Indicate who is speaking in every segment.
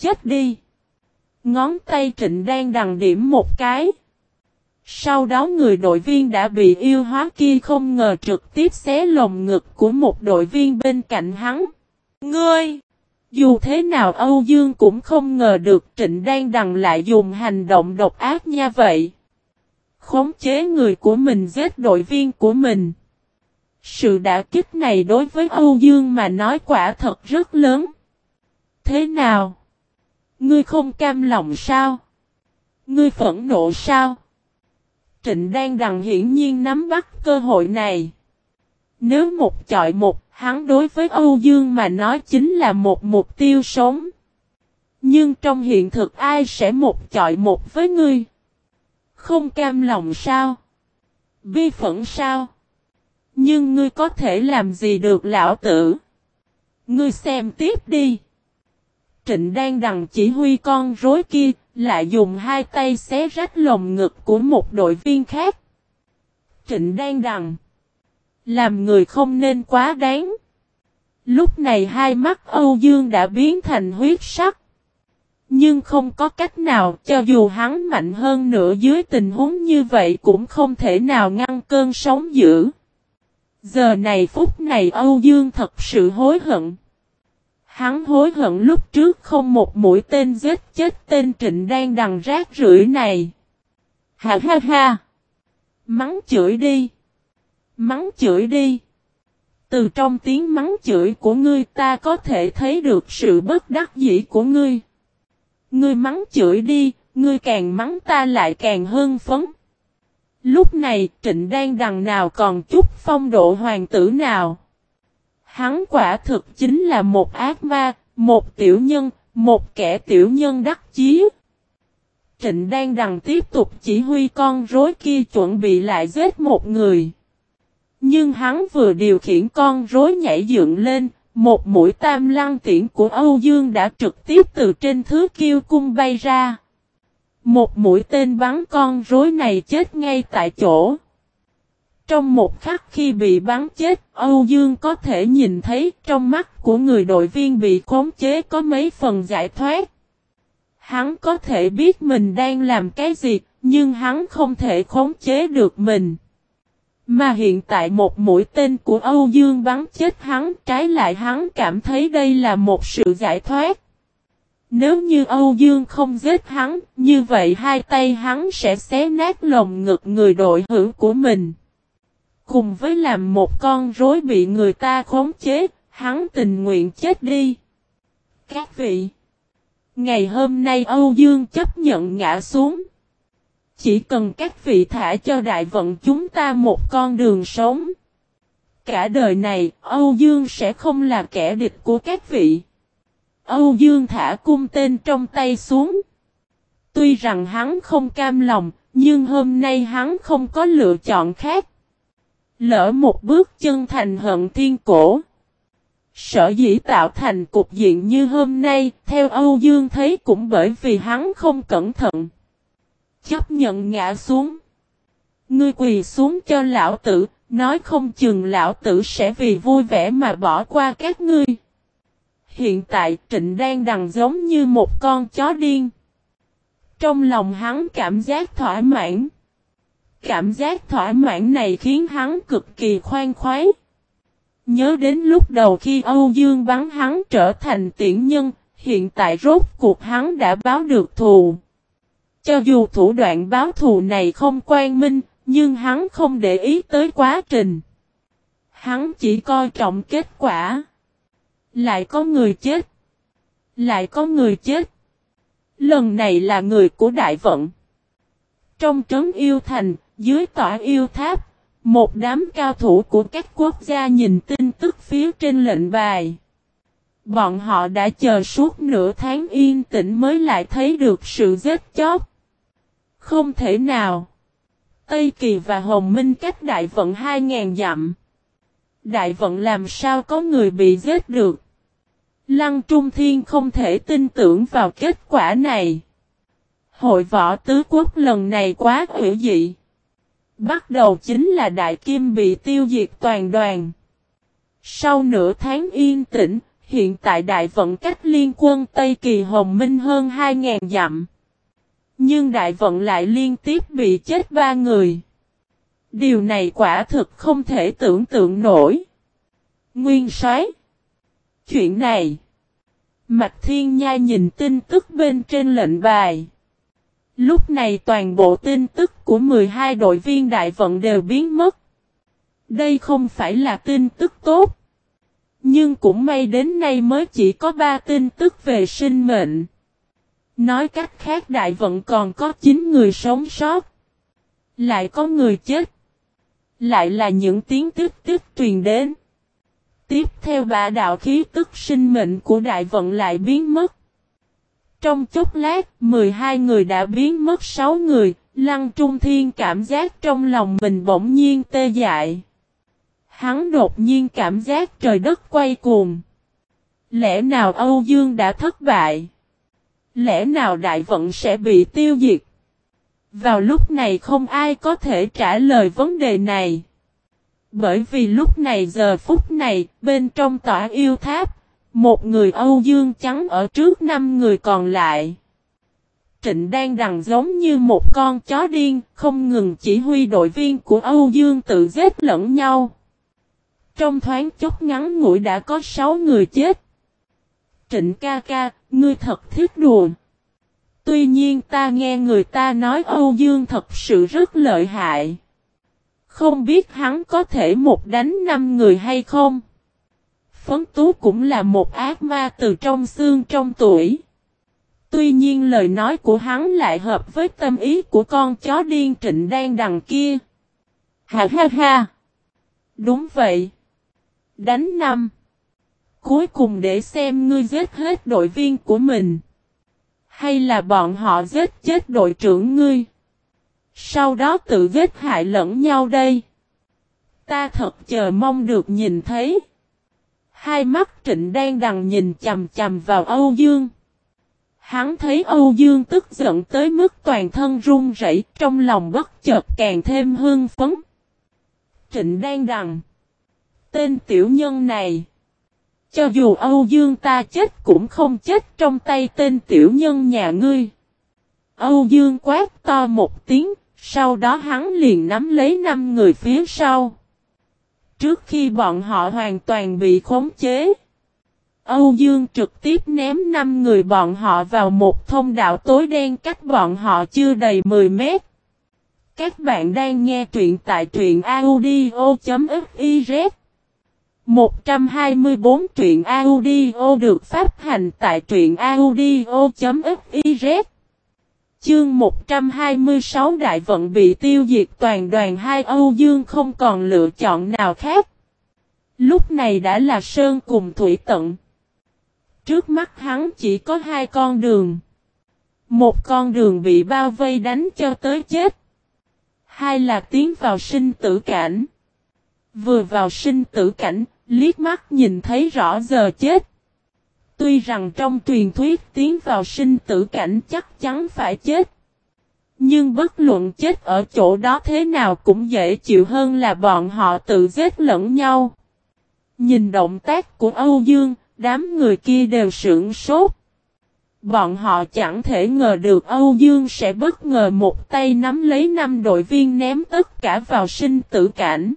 Speaker 1: chết đi. Ngón tay trịnh đang đằng điểm một cái. Sau đó người đội viên đã bị yêu hóa kia không ngờ trực tiếp xé lồng ngực của một đội viên bên cạnh hắn. Ngươi! Dù thế nào Âu Dương cũng không ngờ được Trịnh Đan Đằng lại dùng hành động độc ác nha vậy. Khống chế người của mình giết đội viên của mình. Sự đả kích này đối với Âu Dương mà nói quả thật rất lớn. Thế nào? Ngươi không cam lòng sao? Ngươi phẫn nộ sao? Trịnh Đan Đằng hiển nhiên nắm bắt cơ hội này. Nếu một chọi một, hắn đối với Âu Dương mà nói chính là một mục tiêu sống. Nhưng trong hiện thực ai sẽ một chọi một với ngươi? Không cam lòng sao? Bi phẫn sao? Nhưng ngươi có thể làm gì được lão tử? Ngươi xem tiếp đi. Trịnh đang đằng chỉ huy con rối kia, lại dùng hai tay xé rách lồng ngực của một đội viên khác. Trịnh đang đằng. Làm người không nên quá đáng. Lúc này hai mắt Âu Dương đã biến thành huyết sắc. Nhưng không có cách nào cho dù hắn mạnh hơn nữa dưới tình huống như vậy cũng không thể nào ngăn cơn sóng dữ. Giờ này phút này Âu Dương thật sự hối hận. Hắn hối hận lúc trước không một mũi tên giết chết tên trịnh đang đằng rác rưởi này. Ha ha ha! Mắng chửi đi! Mắng chửi đi! Từ trong tiếng mắng chửi của ngươi ta có thể thấy được sự bất đắc dĩ của ngươi. Ngươi mắng chửi đi, ngươi càng mắng ta lại càng hưng phấn. Lúc này trịnh đang đằng nào còn chút phong độ hoàng tử nào. Hắn quả thực chính là một ác ma, một tiểu nhân, một kẻ tiểu nhân đắc chí. Trịnh đang đằng tiếp tục chỉ huy con rối kia chuẩn bị lại giết một người. Nhưng hắn vừa điều khiển con rối nhảy dựng lên, một mũi tam lăng tiễn của Âu Dương đã trực tiếp từ trên thứ kiêu cung bay ra. Một mũi tên bắn con rối này chết ngay tại chỗ. Trong một khắc khi bị bắn chết, Âu Dương có thể nhìn thấy trong mắt của người đội viên bị khống chế có mấy phần giải thoát. Hắn có thể biết mình đang làm cái gì, nhưng hắn không thể khống chế được mình. Mà hiện tại một mũi tên của Âu Dương bắn chết hắn, trái lại hắn cảm thấy đây là một sự giải thoát. Nếu như Âu Dương không giết hắn, như vậy hai tay hắn sẽ xé nát lồng ngực người đội hữu của mình. Cùng với làm một con rối bị người ta khống chế, hắn tình nguyện chết đi. Các vị, ngày hôm nay Âu Dương chấp nhận ngã xuống. Chỉ cần các vị thả cho đại vận chúng ta một con đường sống. Cả đời này, Âu Dương sẽ không là kẻ địch của các vị. Âu Dương thả cung tên trong tay xuống. Tuy rằng hắn không cam lòng, nhưng hôm nay hắn không có lựa chọn khác. Lỡ một bước chân thành hận thiên cổ. Sở dĩ tạo thành cục diện như hôm nay, theo Âu Dương thấy cũng bởi vì hắn không cẩn thận. Chấp nhận ngã xuống. Ngươi quỳ xuống cho lão tử, nói không chừng lão tử sẽ vì vui vẻ mà bỏ qua các ngươi. Hiện tại Trịnh đang đằng giống như một con chó điên. Trong lòng hắn cảm giác thỏa mãn. Cảm giác thỏa mãn này khiến hắn cực kỳ khoan khoái. Nhớ đến lúc đầu khi Âu Dương bắn hắn trở thành tiễn nhân, hiện tại rốt cuộc hắn đã báo được thù. Cho dù thủ đoạn báo thù này không quan minh, nhưng hắn không để ý tới quá trình. Hắn chỉ coi trọng kết quả. Lại có người chết. Lại có người chết. Lần này là người của đại vận. Trong trấn yêu thành, dưới tỏa yêu tháp, một đám cao thủ của các quốc gia nhìn tin tức phía trên lệnh bài. Bọn họ đã chờ suốt nửa tháng yên tĩnh mới lại thấy được sự giết chóc. Không thể nào. Tây Kỳ và Hồng Minh cách đại vận 2.000 dặm. Đại vận làm sao có người bị giết được. Lăng Trung Thiên không thể tin tưởng vào kết quả này. Hội võ tứ quốc lần này quá hữu dị. Bắt đầu chính là Đại Kim bị tiêu diệt toàn đoàn. Sau nửa tháng yên tĩnh, hiện tại đại vận cách liên quân Tây Kỳ Hồng Minh hơn 2.000 dặm. Nhưng đại vận lại liên tiếp bị chết ba người. Điều này quả thực không thể tưởng tượng nổi. Nguyên soái Chuyện này. Mạch Thiên Nha nhìn tin tức bên trên lệnh bài. Lúc này toàn bộ tin tức của 12 đội viên đại vận đều biến mất. Đây không phải là tin tức tốt. Nhưng cũng may đến nay mới chỉ có 3 tin tức về sinh mệnh. Nói cách khác, đại vận còn có 9 người sống sót. Lại có người chết. Lại là những tiếng tức tức truyền đến. Tiếp theo bà đạo khí tức sinh mệnh của đại vận lại biến mất. Trong chốc lát, 12 người đã biến mất 6 người, Lăng Trung Thiên cảm giác trong lòng mình bỗng nhiên tê dại. Hắn đột nhiên cảm giác trời đất quay cuồng. Lẽ nào Âu Dương đã thất bại? Lẽ nào đại vận sẽ bị tiêu diệt? Vào lúc này không ai có thể trả lời vấn đề này. Bởi vì lúc này giờ phút này, bên trong tỏa yêu tháp, một người Âu Dương trắng ở trước năm người còn lại. Trịnh đang rằng giống như một con chó điên, không ngừng chỉ huy đội viên của Âu Dương tự giết lẫn nhau. Trong thoáng chốc ngắn ngủi đã có 6 người chết. Trịnh ca ca, ngươi thật thiết đùa. Tuy nhiên ta nghe người ta nói Âu Dương thật sự rất lợi hại. Không biết hắn có thể một đánh năm người hay không? Phấn Tú cũng là một ác ma từ trong xương trong tuổi. Tuy nhiên lời nói của hắn lại hợp với tâm ý của con chó điên trịnh đang đằng kia. Ha ha ha! Đúng vậy. Đánh năm. Cuối cùng để xem ngươi giết hết đội viên của mình. Hay là bọn họ giết chết đội trưởng ngươi. Sau đó tự giết hại lẫn nhau đây. Ta thật chờ mong được nhìn thấy. Hai mắt trịnh đang đằng nhìn chầm chầm vào Âu Dương. Hắn thấy Âu Dương tức giận tới mức toàn thân run rẩy, trong lòng bất chợt càng thêm hương phấn. Trịnh đang đằng. Tên tiểu nhân này. Cho dù Âu Dương ta chết cũng không chết trong tay tên tiểu nhân nhà ngươi. Âu Dương quát to một tiếng, sau đó hắn liền nắm lấy năm người phía sau. Trước khi bọn họ hoàn toàn bị khống chế, Âu Dương trực tiếp ném 5 người bọn họ vào một thông đạo tối đen cách bọn họ chưa đầy 10 mét. Các bạn đang nghe truyện tại truyện audio.fiz 124 truyện audio được phát hành tại truyện audio.fiz Chương 126 Đại vận bị tiêu diệt toàn đoàn hai Âu Dương không còn lựa chọn nào khác. Lúc này đã là Sơn cùng Thủy Tận. Trước mắt hắn chỉ có hai con đường. Một con đường bị bao vây đánh cho tới chết. Hai là tiến vào sinh tử cảnh. Vừa vào sinh tử cảnh, liếc mắt nhìn thấy rõ giờ chết. Tuy rằng trong truyền thuyết tiến vào sinh tử cảnh chắc chắn phải chết. Nhưng bất luận chết ở chỗ đó thế nào cũng dễ chịu hơn là bọn họ tự giết lẫn nhau. Nhìn động tác của Âu Dương, đám người kia đều sưởng sốt. Bọn họ chẳng thể ngờ được Âu Dương sẽ bất ngờ một tay nắm lấy năm đội viên ném tất cả vào sinh tử cảnh.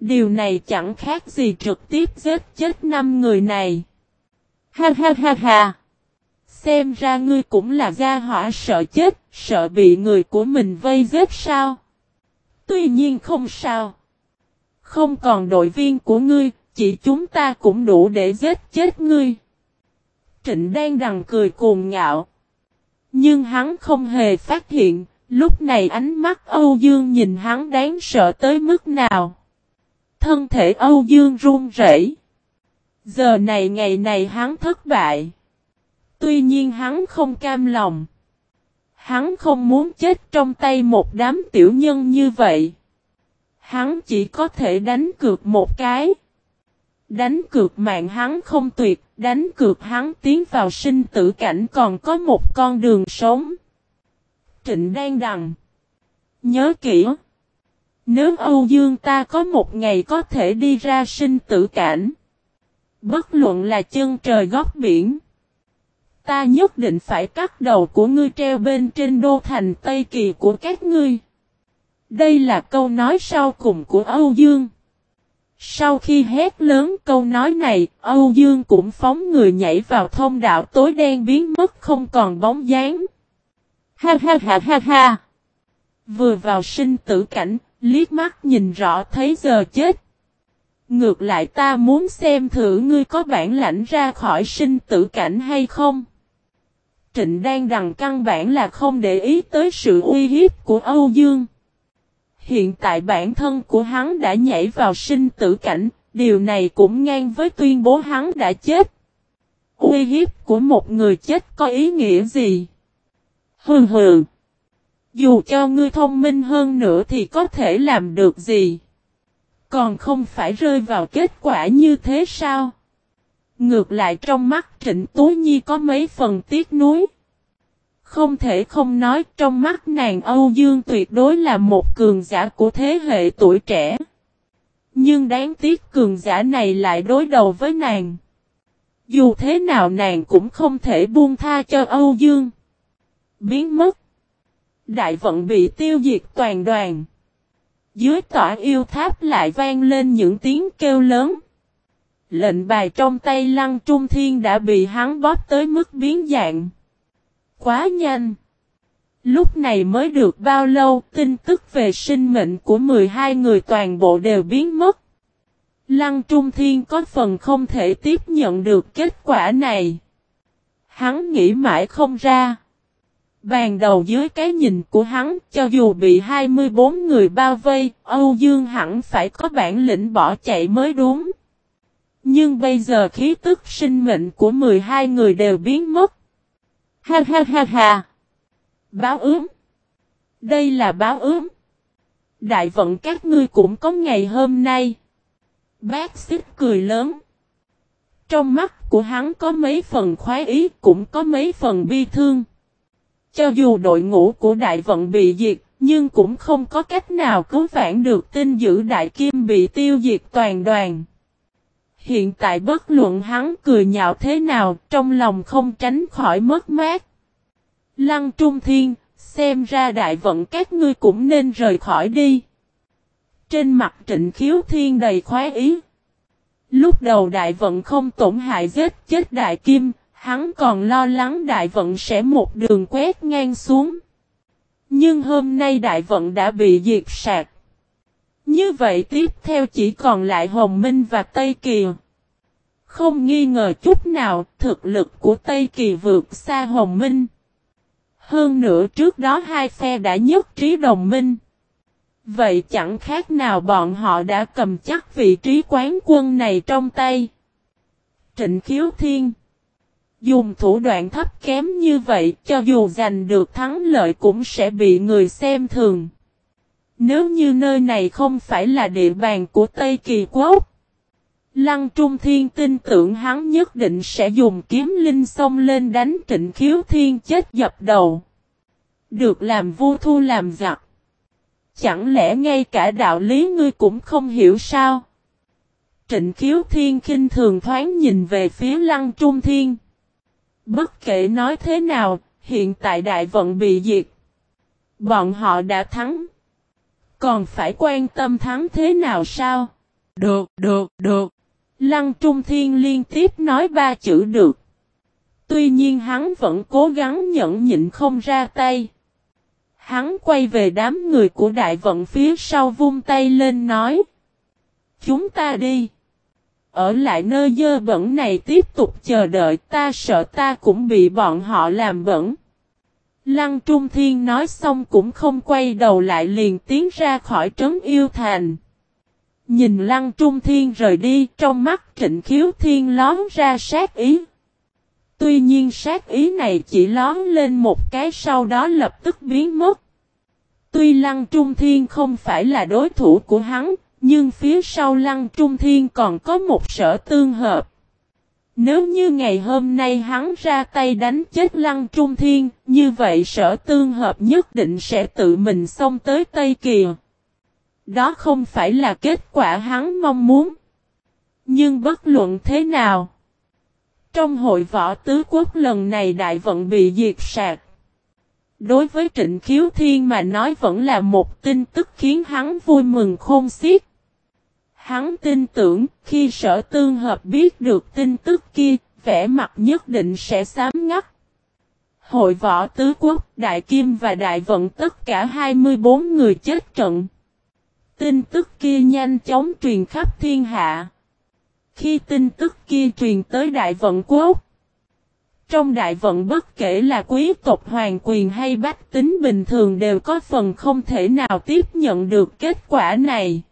Speaker 1: Điều này chẳng khác gì trực tiếp giết chết năm người này. Ha ha ha ha. Xem ra ngươi cũng là gia hỏa sợ chết, sợ bị người của mình vây giết sao? Tuy nhiên không sao. Không còn đội viên của ngươi, chỉ chúng ta cũng đủ để giết chết ngươi. Trịnh đang đằng cười cuồng ngạo. Nhưng hắn không hề phát hiện, lúc này ánh mắt Âu Dương nhìn hắn đáng sợ tới mức nào. Thân thể Âu Dương run rẩy. Giờ này ngày này hắn thất bại. Tuy nhiên hắn không cam lòng. Hắn không muốn chết trong tay một đám tiểu nhân như vậy. Hắn chỉ có thể đánh cược một cái. Đánh cược mạng hắn không tuyệt, đánh cược hắn tiến vào sinh tử cảnh còn có một con đường sống. Trịnh đang đằng. Nhớ kỹ. Nếu Âu Dương ta có một ngày có thể đi ra sinh tử cảnh. Bất luận là chân trời góc biển. Ta nhất định phải cắt đầu của ngươi treo bên trên đô thành Tây Kỳ của các ngươi. Đây là câu nói sau cùng của Âu Dương. Sau khi hét lớn câu nói này, Âu Dương cũng phóng người nhảy vào thông đạo tối đen biến mất không còn bóng dáng. Ha ha ha ha ha. Vừa vào sinh tử cảnh, liếc mắt nhìn rõ thấy giờ chết. Ngược lại ta muốn xem thử ngươi có bản lãnh ra khỏi sinh tử cảnh hay không. Trịnh đang đằng căn bản là không để ý tới sự uy hiếp của Âu Dương. Hiện tại bản thân của hắn đã nhảy vào sinh tử cảnh, điều này cũng ngang với tuyên bố hắn đã chết. Uy hiếp của một người chết có ý nghĩa gì? Hừ hừ. Dù cho ngươi thông minh hơn nữa thì có thể làm được gì? Còn không phải rơi vào kết quả như thế sao? Ngược lại trong mắt Trịnh Tú Nhi có mấy phần tiếc nuối. Không thể không nói trong mắt nàng Âu Dương tuyệt đối là một cường giả của thế hệ tuổi trẻ. Nhưng đáng tiếc cường giả này lại đối đầu với nàng. Dù thế nào nàng cũng không thể buông tha cho Âu Dương. Biến mất. Đại vận bị tiêu diệt toàn đoàn. Dưới tỏa yêu tháp lại vang lên những tiếng kêu lớn. Lệnh bài trong tay lăng trung thiên đã bị hắn bóp tới mức biến dạng. Quá nhanh. Lúc này mới được bao lâu, tin tức về sinh mệnh của 12 người toàn bộ đều biến mất. Lăng Trung Thiên có phần không thể tiếp nhận được kết quả này. Hắn nghĩ mãi không ra. Bàn đầu dưới cái nhìn của hắn, cho dù bị 24 người bao vây, Âu Dương hẳn phải có bản lĩnh bỏ chạy mới đúng. Nhưng bây giờ khí tức sinh mệnh của 12 người đều biến mất. Ha ha ha ha. Báo ướm. Đây là báo ướm. Đại vận các ngươi cũng có ngày hôm nay. Bác xích cười lớn. Trong mắt của hắn có mấy phần khoái ý cũng có mấy phần bi thương. Cho dù đội ngũ của đại vận bị diệt, nhưng cũng không có cách nào cứu vãn được tin giữ đại kim bị tiêu diệt toàn đoàn. Hiện tại bất luận hắn cười nhạo thế nào, trong lòng không tránh khỏi mất mát. Lăng Trung Thiên, xem ra đại vận các ngươi cũng nên rời khỏi đi. Trên mặt trịnh khiếu thiên đầy khoái ý. Lúc đầu đại vận không tổn hại giết chết đại kim, hắn còn lo lắng đại vận sẽ một đường quét ngang xuống. Nhưng hôm nay đại vận đã bị diệt sạc. Như vậy tiếp theo chỉ còn lại Hồng Minh và Tây Kỳ. Không nghi ngờ chút nào, thực lực của Tây Kỳ vượt xa Hồng Minh. Hơn nữa trước đó hai phe đã nhất trí đồng minh. Vậy chẳng khác nào bọn họ đã cầm chắc vị trí quán quân này trong tay. Trịnh Khiếu Thiên Dùng thủ đoạn thấp kém như vậy, cho dù giành được thắng lợi cũng sẽ bị người xem thường. Nếu như nơi này không phải là địa bàn của Tây Kỳ Quốc. Lăng Trung Thiên tin tưởng hắn nhất định sẽ dùng kiếm linh xông lên đánh trịnh khiếu thiên chết dập đầu. Được làm vô thu làm giặc. Chẳng lẽ ngay cả đạo lý ngươi cũng không hiểu sao? Trịnh khiếu thiên khinh thường thoáng nhìn về phía lăng trung thiên. Bất kể nói thế nào, hiện tại đại vận bị diệt. Bọn họ đã thắng. Còn phải quan tâm thắng thế nào sao? Được, được, được. Lăng Trung Thiên liên tiếp nói ba chữ được. Tuy nhiên hắn vẫn cố gắng nhẫn nhịn không ra tay. Hắn quay về đám người của đại vận phía sau vung tay lên nói. Chúng ta đi. Ở lại nơi dơ bẩn này tiếp tục chờ đợi ta sợ ta cũng bị bọn họ làm bẩn. Lăng Trung Thiên nói xong cũng không quay đầu lại liền tiến ra khỏi trấn yêu thành. Nhìn Lăng Trung Thiên rời đi trong mắt trịnh khiếu thiên lón ra sát ý. Tuy nhiên sát ý này chỉ lón lên một cái sau đó lập tức biến mất. Tuy Lăng Trung Thiên không phải là đối thủ của hắn, nhưng phía sau Lăng Trung Thiên còn có một sở tương hợp. Nếu như ngày hôm nay hắn ra tay đánh chết Lăng Trung Thiên, như vậy sở tương hợp nhất định sẽ tự mình xông tới Tây kiều Đó không phải là kết quả hắn mong muốn. Nhưng bất luận thế nào. Trong hội võ tứ quốc lần này đại vận bị diệt sạc. Đối với trịnh khiếu thiên mà nói vẫn là một tin tức khiến hắn vui mừng khôn xiết. Hắn tin tưởng khi sở tương hợp biết được tin tức kia, vẻ mặt nhất định sẽ sám ngắt. Hội võ tứ quốc, đại kim và đại vận tất cả 24 người chết trận. Tin tức kia nhanh chóng truyền khắp thiên hạ. Khi tin tức kia truyền tới đại vận quốc, trong đại vận bất kể là quý tộc hoàng quyền hay bách tính bình thường đều có phần không thể nào tiếp nhận được kết quả này.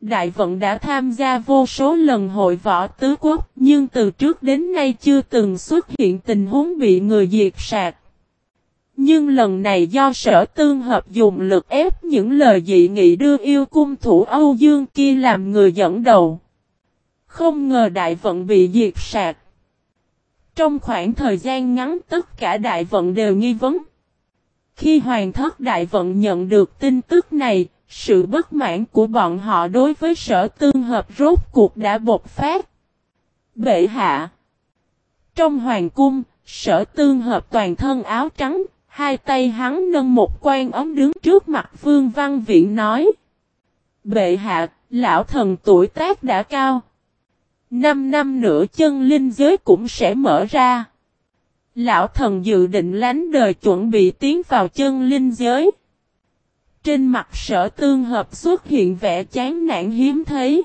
Speaker 1: Đại vận đã tham gia vô số lần hội võ tứ quốc nhưng từ trước đến nay chưa từng xuất hiện tình huống bị người diệt sạc. Nhưng lần này do sở tương hợp dùng lực ép những lời dị nghị đưa yêu cung thủ Âu Dương kia làm người dẫn đầu. Không ngờ đại vận bị diệt sạc. Trong khoảng thời gian ngắn tất cả đại vận đều nghi vấn. Khi hoàng thất đại vận nhận được tin tức này, sự bất mãn của bọn họ đối với sở tương hợp rốt cuộc đã bột phát. Bệ hạ Trong hoàng cung, sở tương hợp toàn thân áo trắng, hai tay hắn nâng một quan ống đứng trước mặt Vương Văn Viện nói. Bệ hạ, lão thần tuổi tác đã cao. Năm năm nữa chân linh giới cũng sẽ mở ra. Lão thần dự định lánh đời chuẩn bị tiến vào chân linh giới. Trên mặt sở tương hợp xuất hiện vẻ chán nản hiếm thấy.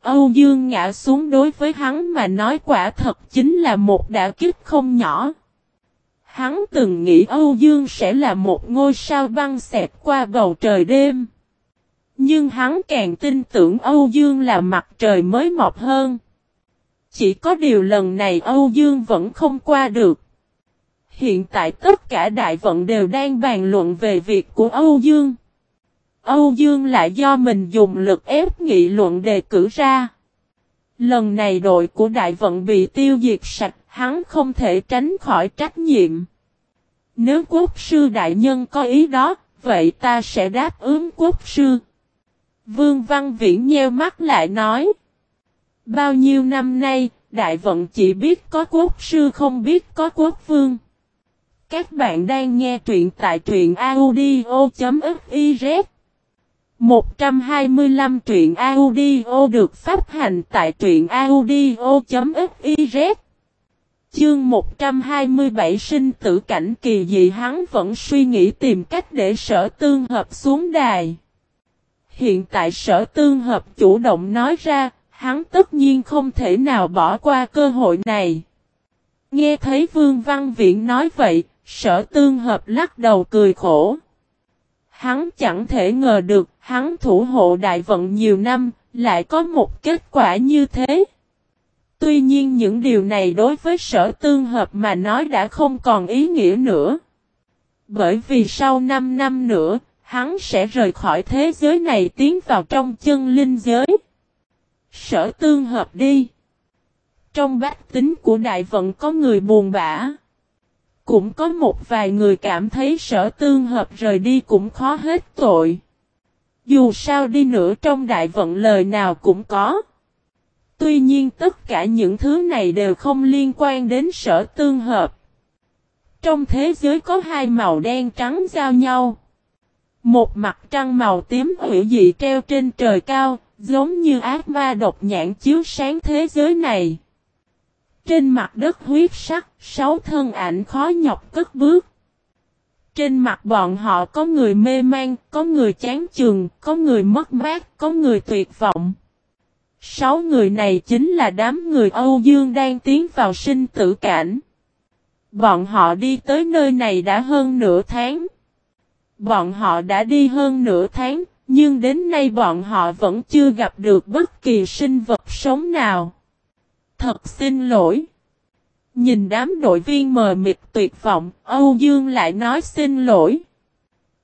Speaker 1: Âu Dương ngã xuống đối với hắn mà nói quả thật chính là một đả kích không nhỏ. Hắn từng nghĩ Âu Dương sẽ là một ngôi sao băng xẹt qua bầu trời đêm. Nhưng hắn càng tin tưởng Âu Dương là mặt trời mới mọc hơn. Chỉ có điều lần này Âu Dương vẫn không qua được. Hiện tại tất cả đại vận đều đang bàn luận về việc của Âu Dương. Âu Dương lại do mình dùng lực ép nghị luận đề cử ra. Lần này đội của đại vận bị tiêu diệt sạch, hắn không thể tránh khỏi trách nhiệm. Nếu quốc sư đại nhân có ý đó, vậy ta sẽ đáp ứng quốc sư. Vương Văn Viễn nheo mắt lại nói. Bao nhiêu năm nay, đại vận chỉ biết có quốc sư không biết có quốc vương. Các bạn đang nghe truyện tại truyện audio.fiz 125 truyện audio được phát hành tại truyện audio.fiz Chương 127 sinh tử cảnh kỳ dị hắn vẫn suy nghĩ tìm cách để sở tương hợp xuống đài. Hiện tại sở tương hợp chủ động nói ra, hắn tất nhiên không thể nào bỏ qua cơ hội này. Nghe thấy Vương Văn Viện nói vậy, sở tương hợp lắc đầu cười khổ. Hắn chẳng thể ngờ được, hắn thủ hộ đại vận nhiều năm, lại có một kết quả như thế. Tuy nhiên những điều này đối với sở tương hợp mà nói đã không còn ý nghĩa nữa. Bởi vì sau 5 năm nữa, hắn sẽ rời khỏi thế giới này tiến vào trong chân linh giới. Sở tương hợp đi. Trong bát tính của đại vận có người buồn bã. Cũng có một vài người cảm thấy sở tương hợp rời đi cũng khó hết tội. Dù sao đi nữa trong đại vận lời nào cũng có. Tuy nhiên tất cả những thứ này đều không liên quan đến sở tương hợp. Trong thế giới có hai màu đen trắng giao nhau. Một mặt trăng màu tím hủy dị treo trên trời cao, giống như ác ma độc nhãn chiếu sáng thế giới này. Trên mặt đất huyết sắc, sáu thân ảnh khó nhọc cất bước. Trên mặt bọn họ có người mê man, có người chán chường, có người mất mát, có người tuyệt vọng. Sáu người này chính là đám người Âu Dương đang tiến vào sinh tử cảnh. Bọn họ đi tới nơi này đã hơn nửa tháng. Bọn họ đã đi hơn nửa tháng, nhưng đến nay bọn họ vẫn chưa gặp được bất kỳ sinh vật sống nào. Thật xin lỗi. Nhìn đám đội viên mờ mịt tuyệt vọng, Âu Dương lại nói xin lỗi.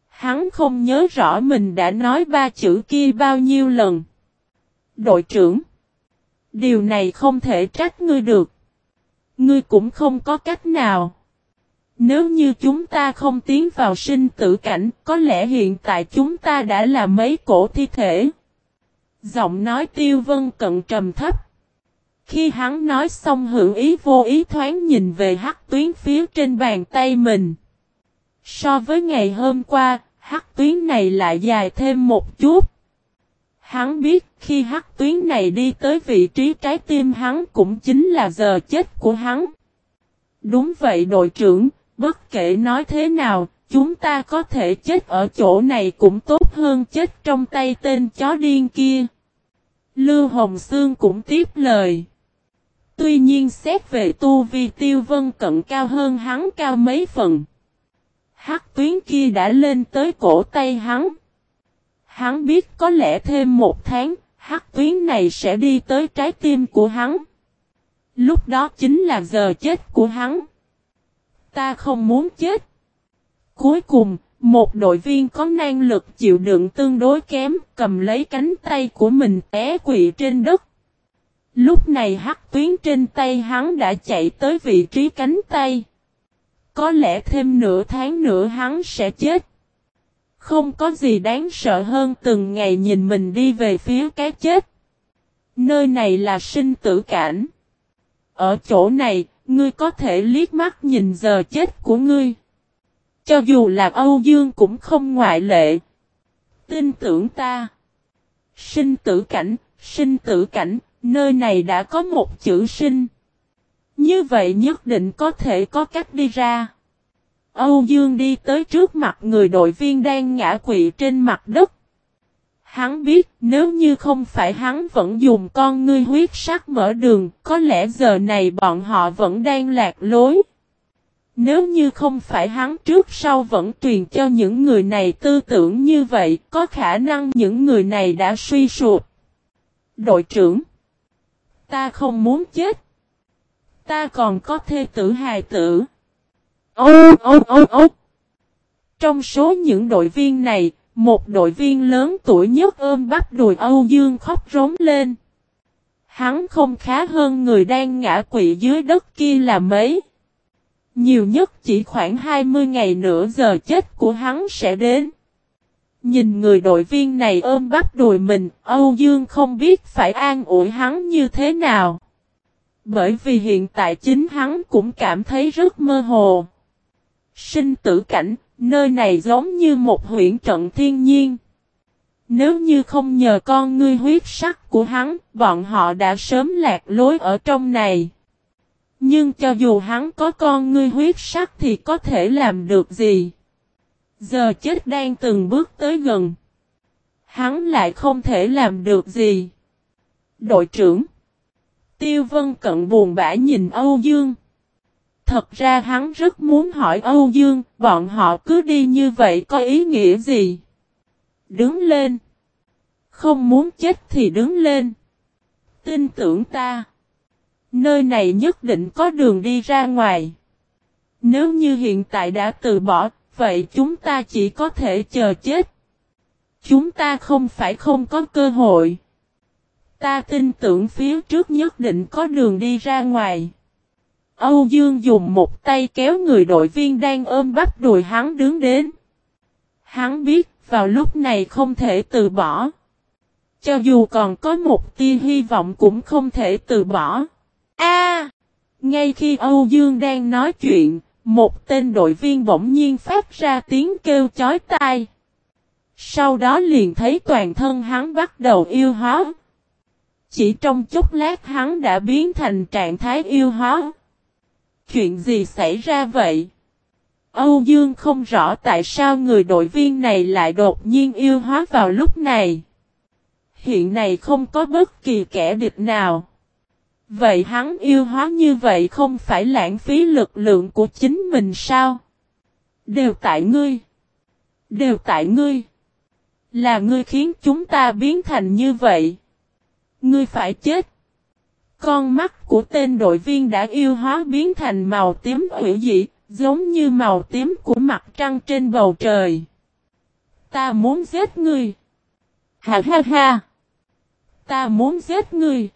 Speaker 1: Hắn không nhớ rõ mình đã nói ba chữ kia bao nhiêu lần. Đội trưởng. Điều này không thể trách ngươi được. Ngươi cũng không có cách nào. Nếu như chúng ta không tiến vào sinh tử cảnh, có lẽ hiện tại chúng ta đã là mấy cổ thi thể. Giọng nói tiêu vân cận trầm thấp. Khi hắn nói xong hữu ý vô ý thoáng nhìn về hắc tuyến phía trên bàn tay mình. So với ngày hôm qua, hắc tuyến này lại dài thêm một chút. Hắn biết khi hắc tuyến này đi tới vị trí trái tim hắn cũng chính là giờ chết của hắn. Đúng vậy đội trưởng, bất kể nói thế nào, chúng ta có thể chết ở chỗ này cũng tốt hơn chết trong tay tên chó điên kia. Lưu Hồng Sương cũng tiếp lời. Tuy nhiên xét về tu vi tiêu vân cận cao hơn hắn cao mấy phần. Hắc tuyến kia đã lên tới cổ tay hắn. Hắn biết có lẽ thêm một tháng, hắc tuyến này sẽ đi tới trái tim của hắn. Lúc đó chính là giờ chết của hắn. Ta không muốn chết. Cuối cùng, một đội viên có năng lực chịu đựng tương đối kém, cầm lấy cánh tay của mình té quỵ trên đất. Lúc này hắc tuyến trên tay hắn đã chạy tới vị trí cánh tay. Có lẽ thêm nửa tháng nữa hắn sẽ chết. Không có gì đáng sợ hơn từng ngày nhìn mình đi về phía cái chết. Nơi này là sinh tử cảnh. Ở chỗ này, ngươi có thể liếc mắt nhìn giờ chết của ngươi. Cho dù là Âu Dương cũng không ngoại lệ. Tin tưởng ta. Sinh tử cảnh, sinh tử cảnh, nơi này đã có một chữ sinh. Như vậy nhất định có thể có cách đi ra. Âu Dương đi tới trước mặt người đội viên đang ngã quỵ trên mặt đất. Hắn biết nếu như không phải hắn vẫn dùng con ngươi huyết sắc mở đường, có lẽ giờ này bọn họ vẫn đang lạc lối. Nếu như không phải hắn trước sau vẫn truyền cho những người này tư tưởng như vậy, có khả năng những người này đã suy sụp. Đội trưởng Ta không muốn chết. Ta còn có thê tử hài tử. Ô ô ô ô. Trong số những đội viên này, một đội viên lớn tuổi nhất ôm bắt đùi Âu Dương khóc rống lên. Hắn không khá hơn người đang ngã quỵ dưới đất kia là mấy. Nhiều nhất chỉ khoảng 20 ngày nữa giờ chết của hắn sẽ đến. Nhìn người đội viên này ôm bắp đùi mình, Âu Dương không biết phải an ủi hắn như thế nào. Bởi vì hiện tại chính hắn cũng cảm thấy rất mơ hồ. Sinh tử cảnh, nơi này giống như một huyện trận thiên nhiên. Nếu như không nhờ con ngươi huyết sắc của hắn, bọn họ đã sớm lạc lối ở trong này. Nhưng cho dù hắn có con ngươi huyết sắc thì có thể làm được gì? Giờ chết đang từng bước tới gần. Hắn lại không thể làm được gì. Đội trưởng. Tiêu Vân Cận buồn bã nhìn Âu Dương. Thật ra hắn rất muốn hỏi Âu Dương, bọn họ cứ đi như vậy có ý nghĩa gì? Đứng lên. Không muốn chết thì đứng lên. Tin tưởng ta. Nơi này nhất định có đường đi ra ngoài. Nếu như hiện tại đã từ bỏ, vậy chúng ta chỉ có thể chờ chết. Chúng ta không phải không có cơ hội. Ta tin tưởng phía trước nhất định có đường đi ra ngoài. Âu Dương dùng một tay kéo người đội viên đang ôm bắt đùi hắn đứng đến. Hắn biết vào lúc này không thể từ bỏ. Cho dù còn có một tia hy vọng cũng không thể từ bỏ. A! ngay khi Âu Dương đang nói chuyện, một tên đội viên bỗng nhiên phát ra tiếng kêu chói tai. Sau đó liền thấy toàn thân hắn bắt đầu yêu hóa. Chỉ trong chốc lát hắn đã biến thành trạng thái yêu hóa. Chuyện gì xảy ra vậy? Âu Dương không rõ tại sao người đội viên này lại đột nhiên yêu hóa vào lúc này. Hiện này không có bất kỳ kẻ địch nào. Vậy hắn yêu hóa như vậy không phải lãng phí lực lượng của chính mình sao? Đều tại ngươi. Đều tại ngươi. Là ngươi khiến chúng ta biến thành như vậy. Ngươi phải chết. Con mắt của tên đội viên đã yêu hóa biến thành màu tím hủy dị, giống như màu tím của mặt trăng trên bầu trời. Ta muốn giết ngươi. Ha ha ha. Ta muốn giết ngươi.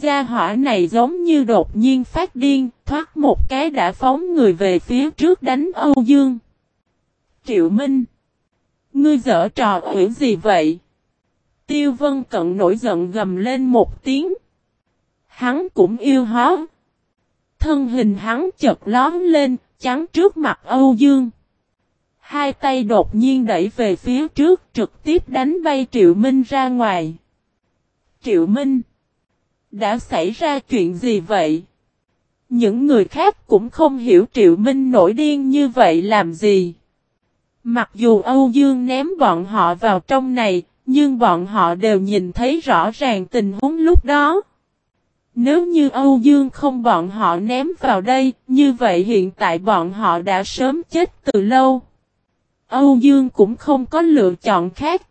Speaker 1: Gia hỏa này giống như đột nhiên phát điên, thoát một cái đã phóng người về phía trước đánh Âu Dương. Triệu Minh. Ngươi dở trò ủy gì vậy? Tiêu Vân Cận nổi giận gầm lên một tiếng. Hắn cũng yêu hóa. Thân hình hắn chật lón lên, chắn trước mặt Âu Dương. Hai tay đột nhiên đẩy về phía trước trực tiếp đánh bay Triệu Minh ra ngoài. Triệu Minh! Đã xảy ra chuyện gì vậy? Những người khác cũng không hiểu Triệu Minh nổi điên như vậy làm gì. Mặc dù Âu Dương ném bọn họ vào trong này, nhưng bọn họ đều nhìn thấy rõ ràng tình huống lúc đó. Nếu như Âu Dương không bọn họ ném vào đây, như vậy hiện tại bọn họ đã sớm chết từ lâu. Âu Dương cũng không có lựa chọn khác.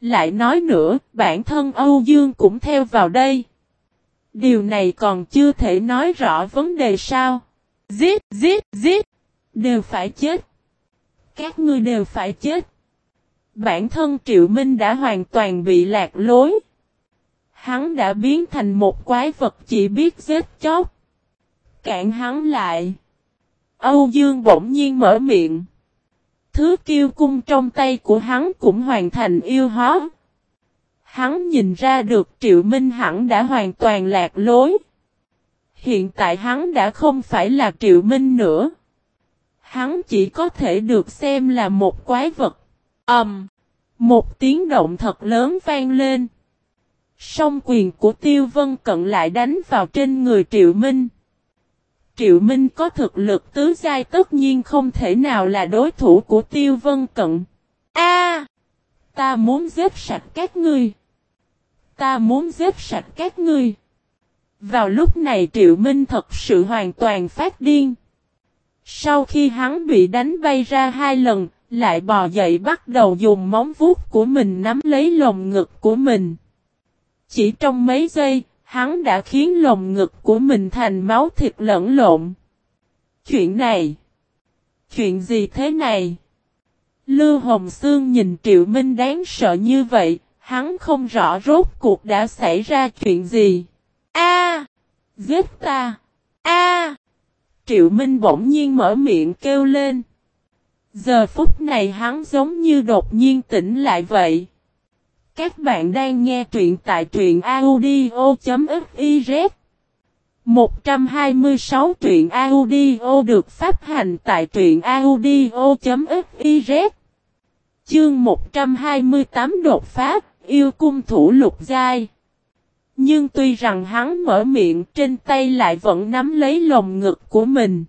Speaker 1: Lại nói nữa, bản thân Âu Dương cũng theo vào đây. Điều này còn chưa thể nói rõ vấn đề sao. Giết, giết, giết. Đều phải chết. Các ngươi đều phải chết. Bản thân Triệu Minh đã hoàn toàn bị lạc lối. Hắn đã biến thành một quái vật chỉ biết giết chóc. Cạn hắn lại. Âu Dương bỗng nhiên mở miệng. Thứ kiêu cung trong tay của hắn cũng hoàn thành yêu hóa. Hắn nhìn ra được Triệu Minh hẳn đã hoàn toàn lạc lối. Hiện tại hắn đã không phải là Triệu Minh nữa. Hắn chỉ có thể được xem là một quái vật. Ầm. Um, một tiếng động thật lớn vang lên. Song quyền của Tiêu Vân Cận lại đánh vào trên người Triệu Minh. Triệu Minh có thực lực tứ giai tất nhiên không thể nào là đối thủ của Tiêu Vân Cận. A, Ta muốn giết sạch các ngươi! Ta muốn giết sạch các ngươi! Vào lúc này Triệu Minh thật sự hoàn toàn phát điên. Sau khi hắn bị đánh bay ra hai lần, lại bò dậy bắt đầu dùng móng vuốt của mình nắm lấy lồng ngực của mình. Chỉ trong mấy giây, hắn đã khiến lồng ngực của mình thành máu thịt lẫn lộn. Chuyện này? Chuyện gì thế này? Lưu Hồng Sương nhìn Triệu Minh đáng sợ như vậy, hắn không rõ rốt cuộc đã xảy ra chuyện gì. A! giết ta! A! Triệu Minh bỗng nhiên mở miệng kêu lên. Giờ phút này hắn giống như đột nhiên tỉnh lại vậy. Các bạn đang nghe truyện tại truyện audio.fiz 126 truyện audio được phát hành tại truyện audio.fiz Chương 128 đột phát, yêu cung thủ lục giai. Nhưng tuy rằng hắn mở miệng trên tay lại vẫn nắm lấy lồng ngực của mình.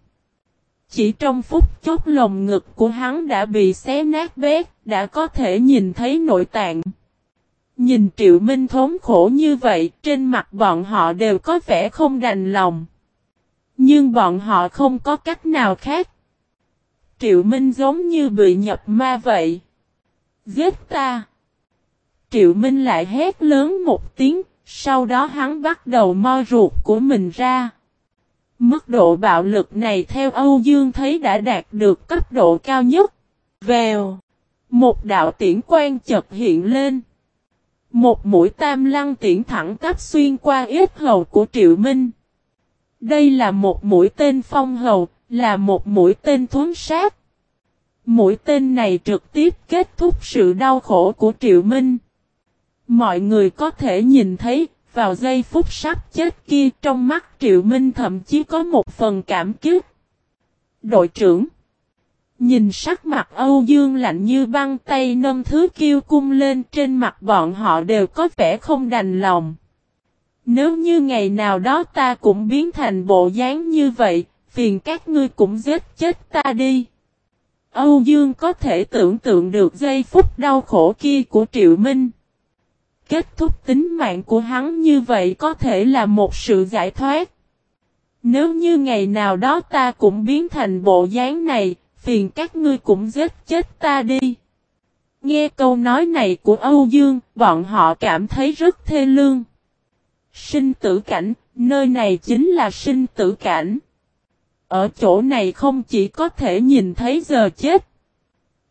Speaker 1: Chỉ trong phút chốc lồng ngực của hắn đã bị xé nát bét, đã có thể nhìn thấy nội tạng. Nhìn Triệu Minh thốn khổ như vậy, trên mặt bọn họ đều có vẻ không đành lòng. Nhưng bọn họ không có cách nào khác. Triệu Minh giống như bị nhập ma vậy. Giết ta! Triệu Minh lại hét lớn một tiếng, sau đó hắn bắt đầu moi ruột của mình ra. Mức độ bạo lực này theo Âu Dương thấy đã đạt được cấp độ cao nhất. Vèo! Một đạo tiễn quan chợt hiện lên. Một mũi tam lăng tiễn thẳng tắp xuyên qua ít hầu của Triệu Minh. Đây là một mũi tên phong hầu, là một mũi tên thuấn sát. Mũi tên này trực tiếp kết thúc sự đau khổ của Triệu Minh. Mọi người có thể nhìn thấy, vào giây phút sắp chết kia trong mắt Triệu Minh thậm chí có một phần cảm kích. Đội trưởng Nhìn sắc mặt Âu Dương lạnh như băng tay nâng thứ kiêu cung lên trên mặt bọn họ đều có vẻ không đành lòng. Nếu như ngày nào đó ta cũng biến thành bộ dáng như vậy, phiền các ngươi cũng giết chết ta đi. Âu Dương có thể tưởng tượng được giây phút đau khổ kia của Triệu Minh. Kết thúc tính mạng của hắn như vậy có thể là một sự giải thoát. Nếu như ngày nào đó ta cũng biến thành bộ dáng này, phiền các ngươi cũng giết chết ta đi. Nghe câu nói này của Âu Dương, bọn họ cảm thấy rất thê lương. Sinh tử cảnh, nơi này chính là sinh tử cảnh. Ở chỗ này không chỉ có thể nhìn thấy giờ chết.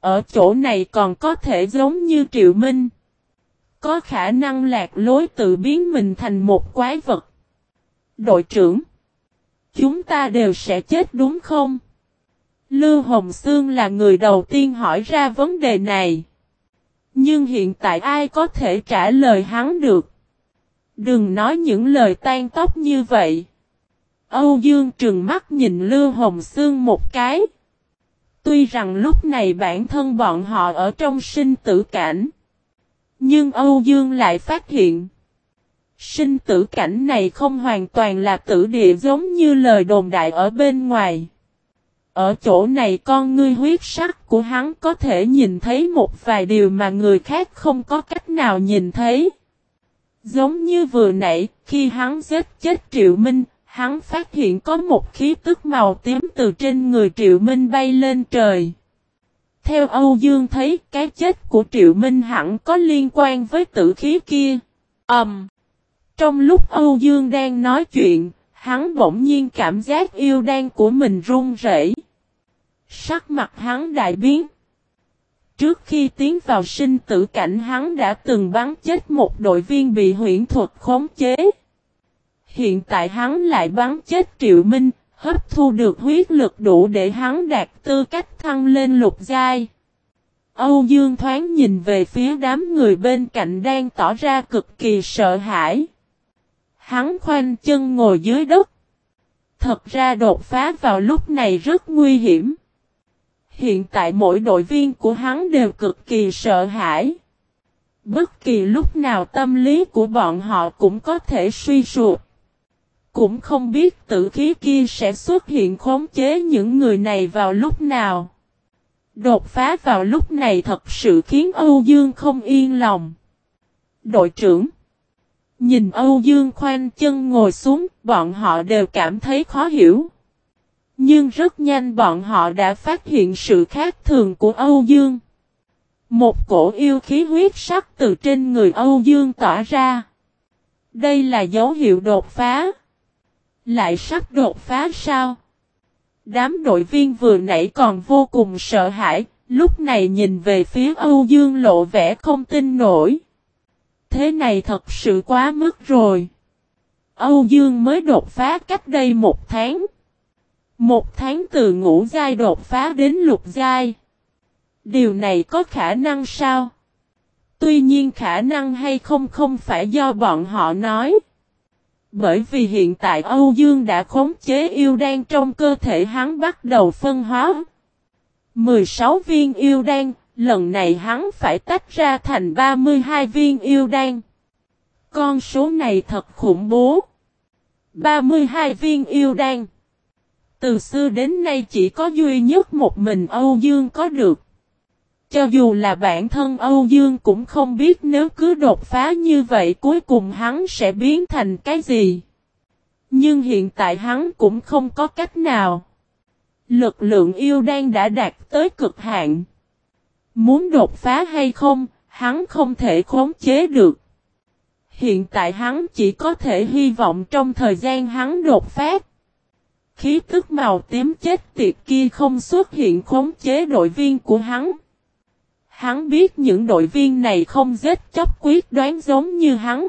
Speaker 1: Ở chỗ này còn có thể giống như Triệu Minh. Có khả năng lạc lối tự biến mình thành một quái vật. Đội trưởng. Chúng ta đều sẽ chết đúng không? Lưu Hồng Sương là người đầu tiên hỏi ra vấn đề này. Nhưng hiện tại ai có thể trả lời hắn được? Đừng nói những lời tan tóc như vậy. Âu Dương trừng mắt nhìn Lưu Hồng Sương một cái. Tuy rằng lúc này bản thân bọn họ ở trong sinh tử cảnh. Nhưng Âu Dương lại phát hiện. Sinh tử cảnh này không hoàn toàn là tử địa giống như lời đồn đại ở bên ngoài. Ở chỗ này con ngươi huyết sắc của hắn có thể nhìn thấy một vài điều mà người khác không có cách nào nhìn thấy. Giống như vừa nãy, khi hắn giết chết Triệu Minh, hắn phát hiện có một khí tức màu tím từ trên người Triệu Minh bay lên trời. Theo Âu Dương thấy, cái chết của Triệu Minh hẳn có liên quan với tử khí kia. Ầm. Um, trong lúc Âu Dương đang nói chuyện, hắn bỗng nhiên cảm giác yêu đan của mình run rẩy. Sắc mặt hắn đại biến. Trước khi tiến vào sinh tử cảnh hắn đã từng bắn chết một đội viên bị huyễn thuật khống chế. Hiện tại hắn lại bắn chết Triệu Minh, hấp thu được huyết lực đủ để hắn đạt tư cách thăng lên lục giai. Âu Dương thoáng nhìn về phía đám người bên cạnh đang tỏ ra cực kỳ sợ hãi. Hắn khoanh chân ngồi dưới đất. Thật ra đột phá vào lúc này rất nguy hiểm. Hiện tại mỗi đội viên của hắn đều cực kỳ sợ hãi. Bất kỳ lúc nào tâm lý của bọn họ cũng có thể suy sụp. Cũng không biết tử khí kia sẽ xuất hiện khống chế những người này vào lúc nào. Đột phá vào lúc này thật sự khiến Âu Dương không yên lòng. Đội trưởng Nhìn Âu Dương khoanh chân ngồi xuống, bọn họ đều cảm thấy khó hiểu. Nhưng rất nhanh bọn họ đã phát hiện sự khác thường của Âu Dương. Một cổ yêu khí huyết sắc từ trên người Âu Dương tỏa ra. Đây là dấu hiệu đột phá. Lại sắp đột phá sao? Đám đội viên vừa nãy còn vô cùng sợ hãi, lúc này nhìn về phía Âu Dương lộ vẻ không tin nổi. Thế này thật sự quá mức rồi. Âu Dương mới đột phá cách đây một tháng. Một tháng từ ngũ giai đột phá đến lục giai. Điều này có khả năng sao? Tuy nhiên khả năng hay không không phải do bọn họ nói. Bởi vì hiện tại Âu Dương đã khống chế yêu đan trong cơ thể hắn bắt đầu phân hóa. 16 viên yêu đan, lần này hắn phải tách ra thành 32 viên yêu đan. Con số này thật khủng bố. 32 viên yêu đan. Từ xưa đến nay chỉ có duy nhất một mình Âu Dương có được. Cho dù là bản thân Âu Dương cũng không biết nếu cứ đột phá như vậy cuối cùng hắn sẽ biến thành cái gì. Nhưng hiện tại hắn cũng không có cách nào. Lực lượng yêu đang đã đạt tới cực hạn. Muốn đột phá hay không, hắn không thể khống chế được. Hiện tại hắn chỉ có thể hy vọng trong thời gian hắn đột phát. Khí tức màu tím chết tiệt kia không xuất hiện khống chế đội viên của hắn. Hắn biết những đội viên này không giết chóc quyết đoán giống như hắn.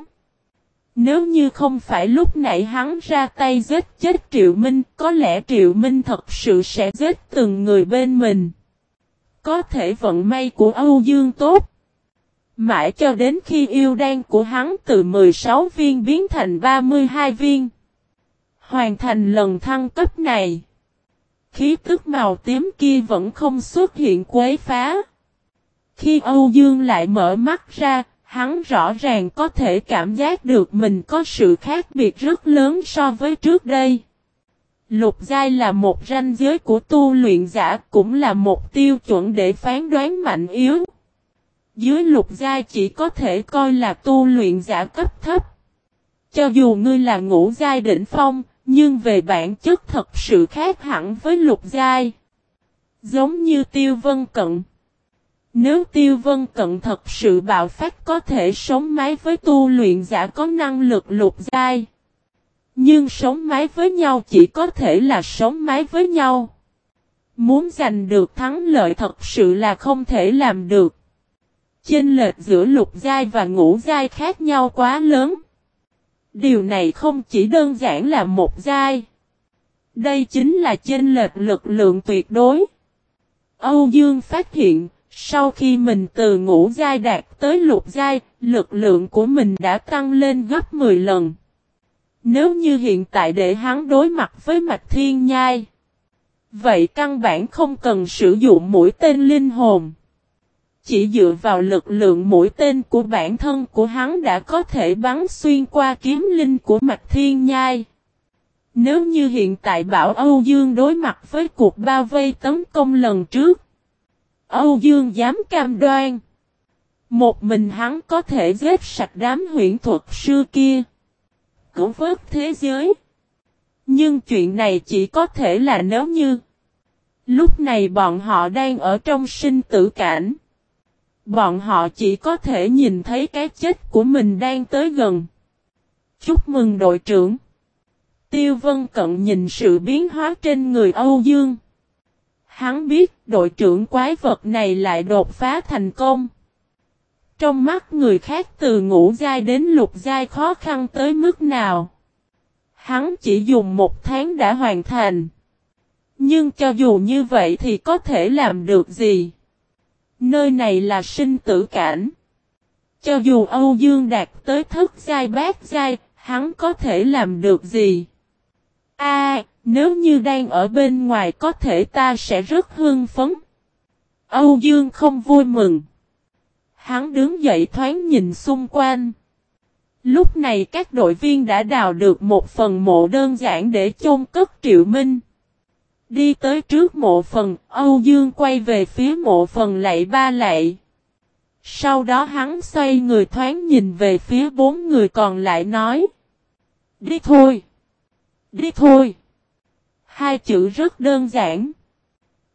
Speaker 1: Nếu như không phải lúc nãy hắn ra tay giết chết Triệu Minh, có lẽ Triệu Minh thật sự sẽ giết từng người bên mình. Có thể vận may của Âu Dương tốt. Mãi cho đến khi yêu đan của hắn từ 16 viên biến thành 32 viên. Hoàn thành lần thăng cấp này. Khí tức màu tím kia vẫn không xuất hiện quấy phá. Khi Âu Dương lại mở mắt ra, hắn rõ ràng có thể cảm giác được mình có sự khác biệt rất lớn so với trước đây. Lục giai là một ranh giới của tu luyện giả cũng là một tiêu chuẩn để phán đoán mạnh yếu. Dưới lục giai chỉ có thể coi là tu luyện giả cấp thấp. Cho dù ngươi là ngũ giai đỉnh phong, nhưng về bản chất thật sự khác hẳn với lục giai. Giống như tiêu vân cận. Nếu tiêu vân cận thật sự bạo phát có thể sống mái với tu luyện giả có năng lực lục giai. Nhưng sống mái với nhau chỉ có thể là sống mái với nhau. Muốn giành được thắng lợi thật sự là không thể làm được. Chênh lệch giữa lục giai và ngũ giai khác nhau quá lớn. Điều này không chỉ đơn giản là một giai. Đây chính là chênh lệch lực lượng tuyệt đối. Âu Dương phát hiện, sau khi mình từ ngũ giai đạt tới lục giai, lực lượng của mình đã tăng lên gấp 10 lần. Nếu như hiện tại để hắn đối mặt với mạch thiên nhai, vậy căn bản không cần sử dụng mũi tên linh hồn. Chỉ dựa vào lực lượng mũi tên của bản thân của hắn đã có thể bắn xuyên qua kiếm linh của mạch thiên nhai. Nếu như hiện tại bảo Âu Dương đối mặt với cuộc bao vây tấn công lần trước, Âu Dương dám cam đoan. Một mình hắn có thể giết sạch đám huyện thuật sư kia. Cũng vớt thế giới. Nhưng chuyện này chỉ có thể là nếu như. Lúc này bọn họ đang ở trong sinh tử cảnh. Bọn họ chỉ có thể nhìn thấy cái chết của mình đang tới gần. Chúc mừng đội trưởng. Tiêu Vân Cận nhìn sự biến hóa trên người Âu Dương. Hắn biết đội trưởng quái vật này lại đột phá thành công. Trong mắt người khác từ ngũ giai đến lục giai khó khăn tới mức nào. Hắn chỉ dùng một tháng đã hoàn thành. Nhưng cho dù như vậy thì có thể làm được gì? Nơi này là sinh tử cảnh. Cho dù Âu Dương đạt tới thức giai bát giai, hắn có thể làm được gì? A, nếu như đang ở bên ngoài có thể ta sẽ rất hưng phấn. Âu Dương không vui mừng. Hắn đứng dậy thoáng nhìn xung quanh. Lúc này các đội viên đã đào được một phần mộ đơn giản để chôn cất Triệu Minh. Đi tới trước mộ phần, Âu Dương quay về phía mộ phần lạy ba lạy. Sau đó hắn xoay người thoáng nhìn về phía bốn người còn lại nói. Đi thôi! Đi thôi! Hai chữ rất đơn giản.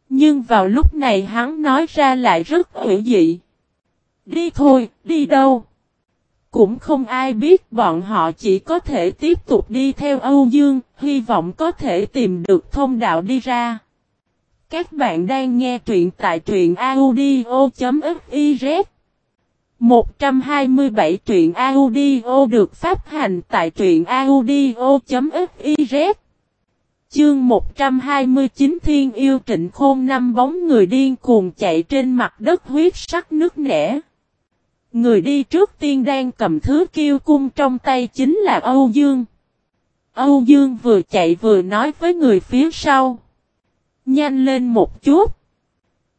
Speaker 1: Nhưng vào lúc này hắn nói ra lại rất ủy dị. Đi thôi, đi đâu? Cũng không ai biết bọn họ chỉ có thể tiếp tục đi theo Âu Dương, hy vọng có thể tìm được thông đạo đi ra. Các bạn đang nghe truyện tại truyện audio.fiz 127 truyện audio được phát hành tại truyện audio.fiz Chương 129 Thiên yêu trịnh khôn năm bóng người điên cuồng chạy trên mặt đất huyết sắc nước nẻ. Người đi trước tiên đang cầm thứ kiêu cung trong tay chính là Âu Dương. Âu Dương vừa chạy vừa nói với người phía sau. Nhanh lên một chút.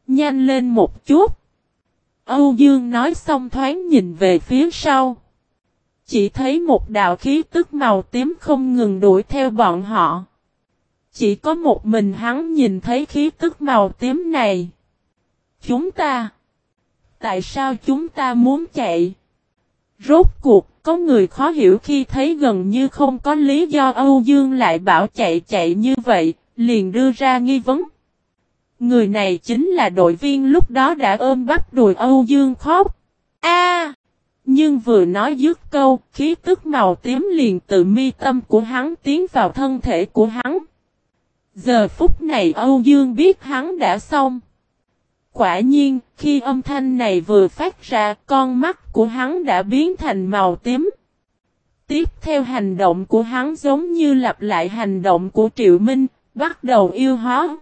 Speaker 1: Nhanh lên một chút. Âu Dương nói xong thoáng nhìn về phía sau. Chỉ thấy một đạo khí tức màu tím không ngừng đuổi theo bọn họ. Chỉ có một mình hắn nhìn thấy khí tức màu tím này. Chúng ta. Tại sao chúng ta muốn chạy? Rốt cuộc, có người khó hiểu khi thấy gần như không có lý do Âu Dương lại bảo chạy chạy như vậy, liền đưa ra nghi vấn. Người này chính là đội viên lúc đó đã ôm bắt đùi Âu Dương khóc. A! nhưng vừa nói dứt câu, khí tức màu tím liền từ mi tâm của hắn tiến vào thân thể của hắn. Giờ phút này Âu Dương biết hắn đã xong. Quả nhiên, khi âm thanh này vừa phát ra, con mắt của hắn đã biến thành màu tím. Tiếp theo hành động của hắn giống như lặp lại hành động của Triệu Minh, bắt đầu yêu hóa.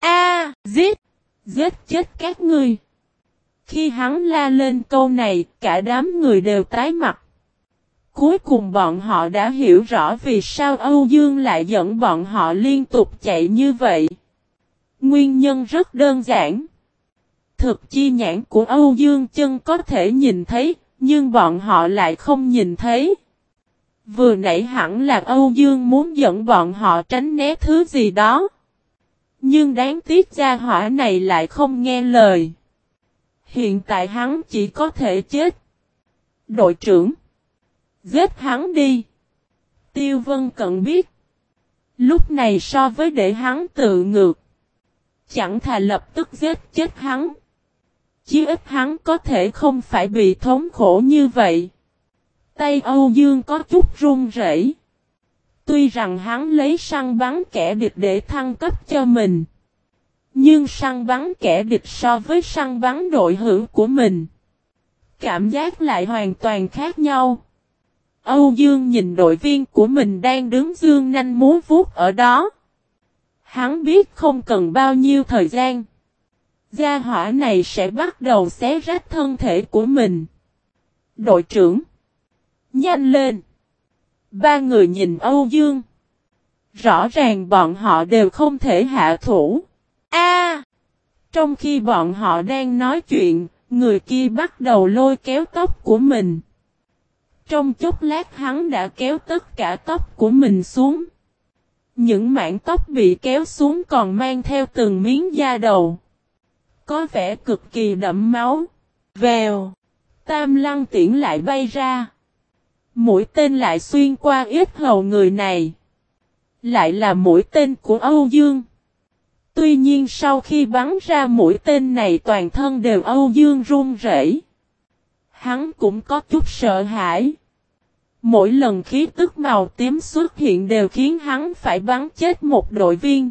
Speaker 1: A, giết! Giết chết các ngươi! Khi hắn la lên câu này, cả đám người đều tái mặt. Cuối cùng bọn họ đã hiểu rõ vì sao Âu Dương lại dẫn bọn họ liên tục chạy như vậy. Nguyên nhân rất đơn giản. Thực chi nhãn của Âu Dương chân có thể nhìn thấy, nhưng bọn họ lại không nhìn thấy. Vừa nãy hẳn là Âu Dương muốn dẫn bọn họ tránh né thứ gì đó. Nhưng đáng tiếc gia hỏa này lại không nghe lời. Hiện tại hắn chỉ có thể chết. Đội trưởng Giết hắn đi. Tiêu Vân Cận biết. Lúc này so với để hắn tự ngược. Chẳng thà lập tức giết chết hắn. Chứ ít hắn có thể không phải bị thống khổ như vậy. Tay Âu Dương có chút run rẩy. Tuy rằng hắn lấy săn bắn kẻ địch để thăng cấp cho mình. Nhưng săn bắn kẻ địch so với săn bắn đội hữu của mình. Cảm giác lại hoàn toàn khác nhau. Âu Dương nhìn đội viên của mình đang đứng dương nanh múa vuốt ở đó. Hắn biết không cần bao nhiêu thời gian. Gia hỏa này sẽ bắt đầu xé rách thân thể của mình. Đội trưởng. Nhanh lên. Ba người nhìn Âu Dương. Rõ ràng bọn họ đều không thể hạ thủ. A! trong khi bọn họ đang nói chuyện, người kia bắt đầu lôi kéo tóc của mình. Trong chốc lát hắn đã kéo tất cả tóc của mình xuống. Những mảng tóc bị kéo xuống còn mang theo từng miếng da đầu. Có vẻ cực kỳ đậm máu. Vèo. Tam lăng tiễn lại bay ra. Mũi tên lại xuyên qua ít hầu người này. Lại là mũi tên của Âu Dương. Tuy nhiên sau khi bắn ra mũi tên này toàn thân đều Âu Dương run rẩy. Hắn cũng có chút sợ hãi. Mỗi lần khí tức màu tím xuất hiện đều khiến hắn phải bắn chết một đội viên.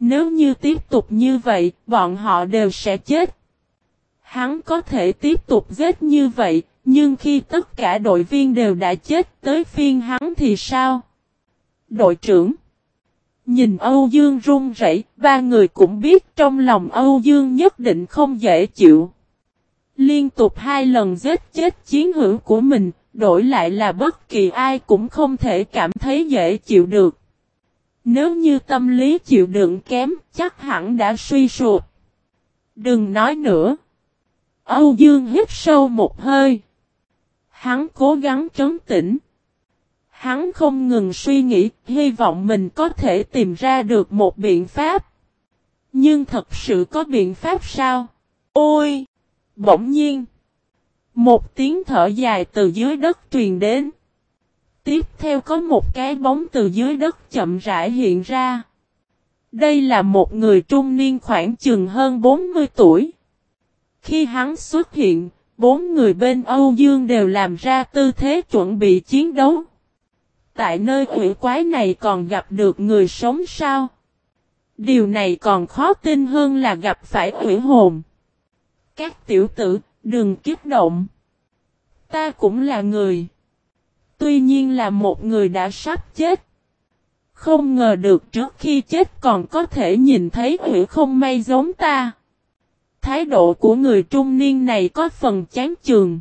Speaker 1: Nếu như tiếp tục như vậy, bọn họ đều sẽ chết. Hắn có thể tiếp tục giết như vậy, nhưng khi tất cả đội viên đều đã chết tới phiên hắn thì sao? Đội trưởng Nhìn Âu Dương run rẩy, ba người cũng biết trong lòng Âu Dương nhất định không dễ chịu. Liên tục hai lần giết chết chiến hữu của mình, đổi lại là bất kỳ ai cũng không thể cảm thấy dễ chịu được. Nếu như tâm lý chịu đựng kém, chắc hẳn đã suy sụp. Đừng nói nữa. Âu Dương hít sâu một hơi. Hắn cố gắng trấn tĩnh. Hắn không ngừng suy nghĩ, hy vọng mình có thể tìm ra được một biện pháp. Nhưng thật sự có biện pháp sao? Ôi! Bỗng nhiên! Một tiếng thở dài từ dưới đất truyền đến. Tiếp theo có một cái bóng từ dưới đất chậm rãi hiện ra. Đây là một người trung niên khoảng chừng hơn 40 tuổi. Khi hắn xuất hiện, bốn người bên Âu Dương đều làm ra tư thế chuẩn bị chiến đấu. Tại nơi quỷ quái này còn gặp được người sống sao? Điều này còn khó tin hơn là gặp phải quỷ hồn. Các tiểu tử, đừng kích động. Ta cũng là người. Tuy nhiên là một người đã sắp chết. Không ngờ được trước khi chết còn có thể nhìn thấy hữu không may giống ta. Thái độ của người trung niên này có phần chán chường.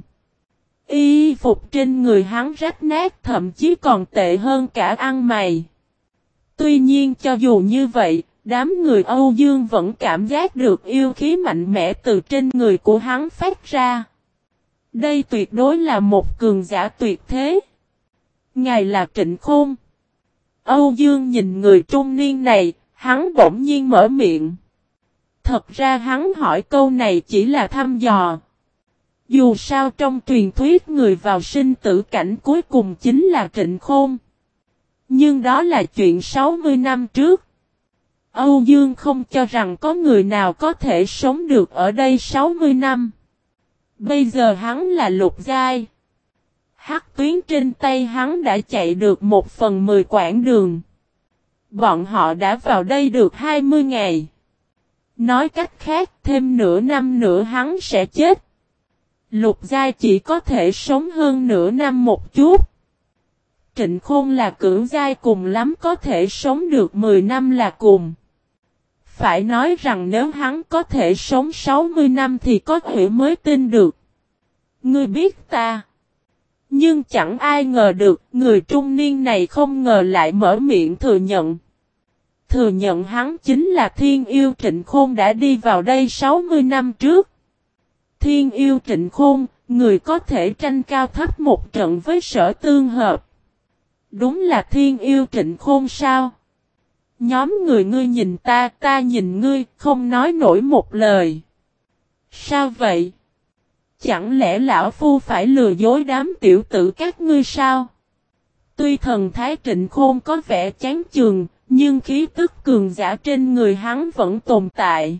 Speaker 1: Y phục trên người hắn rách nát thậm chí còn tệ hơn cả ăn mày. Tuy nhiên cho dù như vậy, đám người Âu Dương vẫn cảm giác được yêu khí mạnh mẽ từ trên người của hắn phát ra. Đây tuyệt đối là một cường giả tuyệt thế. Ngài là Trịnh Khôn. Âu Dương nhìn người trung niên này, hắn bỗng nhiên mở miệng. Thật ra hắn hỏi câu này chỉ là thăm dò. Dù sao trong truyền thuyết người vào sinh tử cảnh cuối cùng chính là Trịnh Khôn. Nhưng đó là chuyện 60 năm trước. Âu Dương không cho rằng có người nào có thể sống được ở đây 60 năm. Bây giờ hắn là lục giai. Hắc tuyến trên tay hắn đã chạy được một phần mười quãng đường. Bọn họ đã vào đây được 20 ngày. Nói cách khác, thêm nửa năm nữa hắn sẽ chết. Lục giai chỉ có thể sống hơn nửa năm một chút. Trịnh Khôn là cưỡng giai cùng lắm có thể sống được 10 năm là cùng. Phải nói rằng nếu hắn có thể sống 60 năm thì có thể mới tin được. Ngươi biết ta. Nhưng chẳng ai ngờ được người trung niên này không ngờ lại mở miệng thừa nhận. Thừa nhận hắn chính là thiên yêu trịnh khôn đã đi vào đây 60 năm trước. Thiên yêu trịnh khôn, người có thể tranh cao thấp một trận với sở tương hợp. Đúng là thiên yêu trịnh khôn sao? Nhóm người ngươi nhìn ta, ta nhìn ngươi, không nói nổi một lời. Sao vậy? Chẳng lẽ lão phu phải lừa dối đám tiểu tử các ngươi sao? Tuy thần thái trịnh khôn có vẻ chán chường, nhưng khí tức cường giả trên người hắn vẫn tồn tại.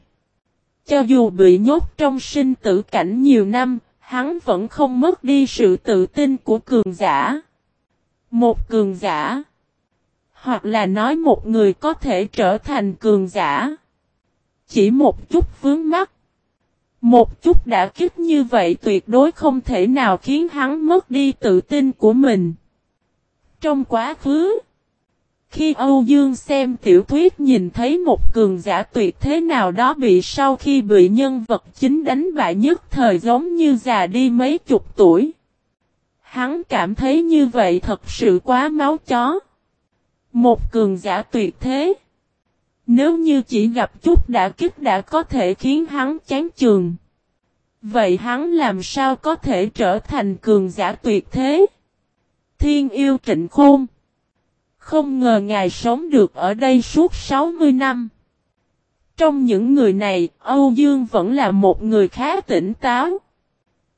Speaker 1: Cho dù bị nhốt trong sinh tử cảnh nhiều năm, hắn vẫn không mất đi sự tự tin của cường giả. Một cường giả, hoặc là nói một người có thể trở thành cường giả. Chỉ một chút vướng mắt. Một chút đã kích như vậy tuyệt đối không thể nào khiến hắn mất đi tự tin của mình. Trong quá khứ, Khi Âu Dương xem tiểu thuyết nhìn thấy một cường giả tuyệt thế nào đó bị sau khi bị nhân vật chính đánh bại nhất thời giống như già đi mấy chục tuổi. Hắn cảm thấy như vậy thật sự quá máu chó. Một cường giả tuyệt thế. Nếu như chỉ gặp chút đã kích đã có thể khiến hắn chán trường. Vậy hắn làm sao có thể trở thành cường giả tuyệt thế? Thiên yêu trịnh khôn. Không ngờ ngài sống được ở đây suốt 60 năm. Trong những người này, Âu Dương vẫn là một người khá tỉnh táo.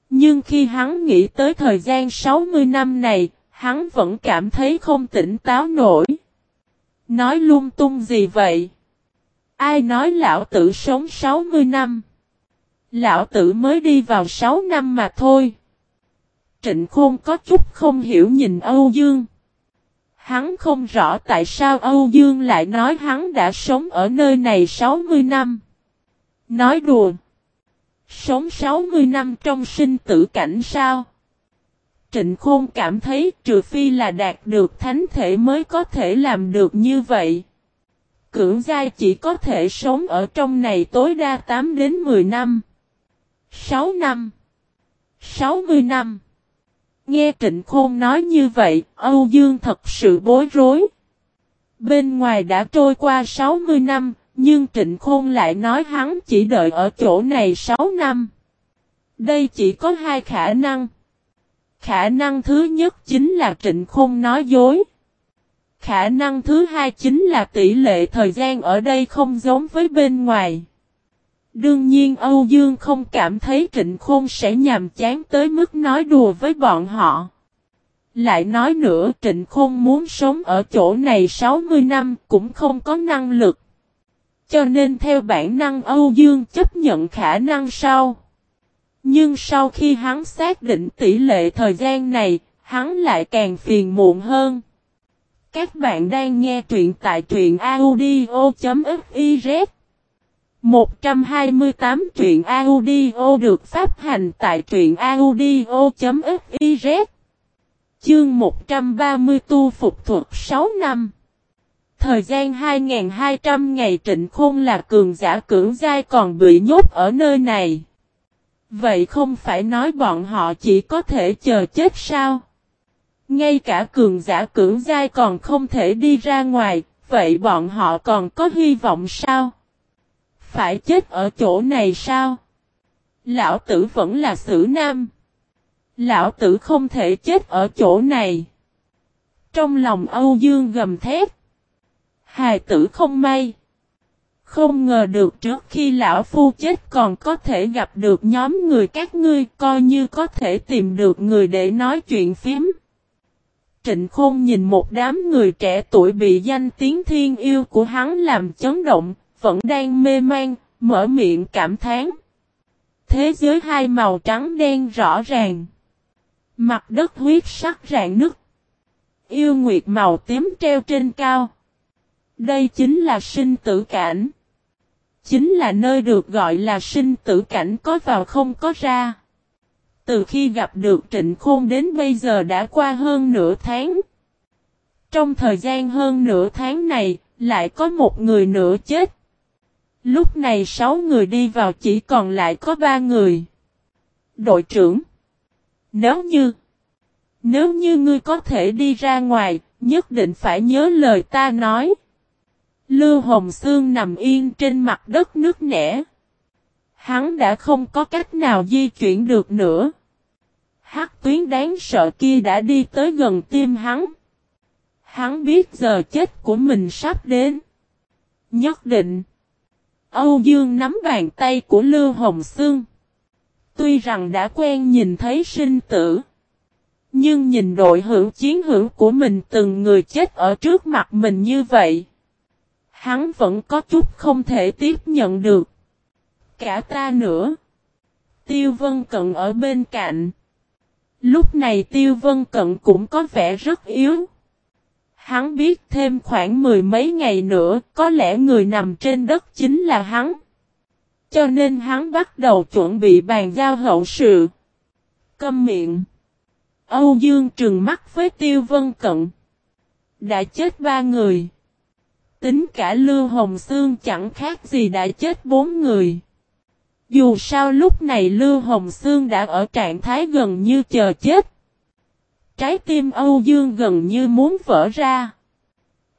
Speaker 1: Nhưng khi hắn nghĩ tới thời gian 60 năm này, hắn vẫn cảm thấy không tỉnh táo nổi. Nói lung tung gì vậy? Ai nói lão tử sống 60 năm? Lão tử mới đi vào 6 năm mà thôi. Trịnh Khôn có chút không hiểu nhìn Âu Dương. Hắn không rõ tại sao Âu Dương lại nói hắn đã sống ở nơi này 60 năm. Nói đùa. Sống 60 năm trong sinh tử cảnh sao? Trịnh Khôn cảm thấy trừ phi là đạt được thánh thể mới có thể làm được như vậy. Cưỡng giai chỉ có thể sống ở trong này tối đa 8 đến 10 năm. 6 năm. 60 năm. Nghe Trịnh Khôn nói như vậy, Âu Dương thật sự bối rối. Bên ngoài đã trôi qua 60 năm, nhưng Trịnh Khôn lại nói hắn chỉ đợi ở chỗ này 6 năm. Đây chỉ có hai khả năng. Khả năng thứ nhất chính là Trịnh Khôn nói dối. Khả năng thứ hai chính là tỷ lệ thời gian ở đây không giống với bên ngoài. Đương nhiên Âu Dương không cảm thấy Trịnh Khôn sẽ nhàm chán tới mức nói đùa với bọn họ. Lại nói nữa, Trịnh Khôn muốn sống ở chỗ này 60 năm cũng không có năng lực. Cho nên theo bản năng Âu Dương chấp nhận khả năng sau. Nhưng sau khi hắn xác định tỷ lệ thời gian này, hắn lại càng phiền muộn hơn. Các bạn đang nghe truyện tại truyện audio.fiz 128 truyện audio được phát hành tại truyện audio.fiz Chương 130 tu phục thuật 6 năm Thời gian 2.200 ngày trịnh khôn là cường giả cưỡng giai còn bị nhốt ở nơi này. Vậy không phải nói bọn họ chỉ có thể chờ chết sao? Ngay cả cường giả cưỡng giai còn không thể đi ra ngoài, vậy bọn họ còn có hy vọng sao? Phải chết ở chỗ này sao? Lão tử vẫn là sử nam. Lão tử không thể chết ở chỗ này. Trong lòng Âu Dương gầm thét. Hài tử không may. Không ngờ được trước khi lão phu chết còn có thể gặp được nhóm người các ngươi coi như có thể tìm được người để nói chuyện phím. Trịnh Khôn nhìn một đám người trẻ tuổi bị danh tiếng thiên yêu của hắn làm chấn động, vẫn đang mê man, mở miệng cảm thán. Thế giới hai màu trắng đen rõ ràng. Mặt đất huyết sắc rạn nứt. Yêu nguyệt màu tím treo trên cao. Đây chính là sinh tử cảnh. Chính là nơi được gọi là sinh tử cảnh có vào không có ra. Từ khi gặp được Trịnh Khôn đến bây giờ đã qua hơn nửa tháng. Trong thời gian hơn nửa tháng này, lại có một người nữa chết. Lúc này sáu người đi vào chỉ còn lại có ba người. Đội trưởng. Nếu như. Nếu như ngươi có thể đi ra ngoài, nhất định phải nhớ lời ta nói. Lưu Hồng Sương nằm yên trên mặt đất nước nẻ. Hắn đã không có cách nào di chuyển được nữa. Hắc tuyến đáng sợ kia đã đi tới gần tim hắn. Hắn biết giờ chết của mình sắp đến. Nhất định. Âu Dương nắm bàn tay của Lưu Hồng Sương. Tuy rằng đã quen nhìn thấy sinh tử. Nhưng nhìn đội hữu chiến hữu của mình từng người chết ở trước mặt mình như vậy. Hắn vẫn có chút không thể tiếp nhận được. Cả ta nữa. Tiêu Vân Cận ở bên cạnh. Lúc này Tiêu Vân Cận cũng có vẻ rất yếu. Hắn biết thêm khoảng mười mấy ngày nữa, có lẽ người nằm trên đất chính là hắn. Cho nên hắn bắt đầu chuẩn bị bàn giao hậu sự. Câm miệng. Âu Dương trừng mắt với Tiêu Vân Cận. Đã chết ba người. Tính cả Lưu Hồng Sương chẳng khác gì đã chết bốn người. Dù sao lúc này Lưu Hồng Sương đã ở trạng thái gần như chờ chết. Trái tim Âu Dương gần như muốn vỡ ra.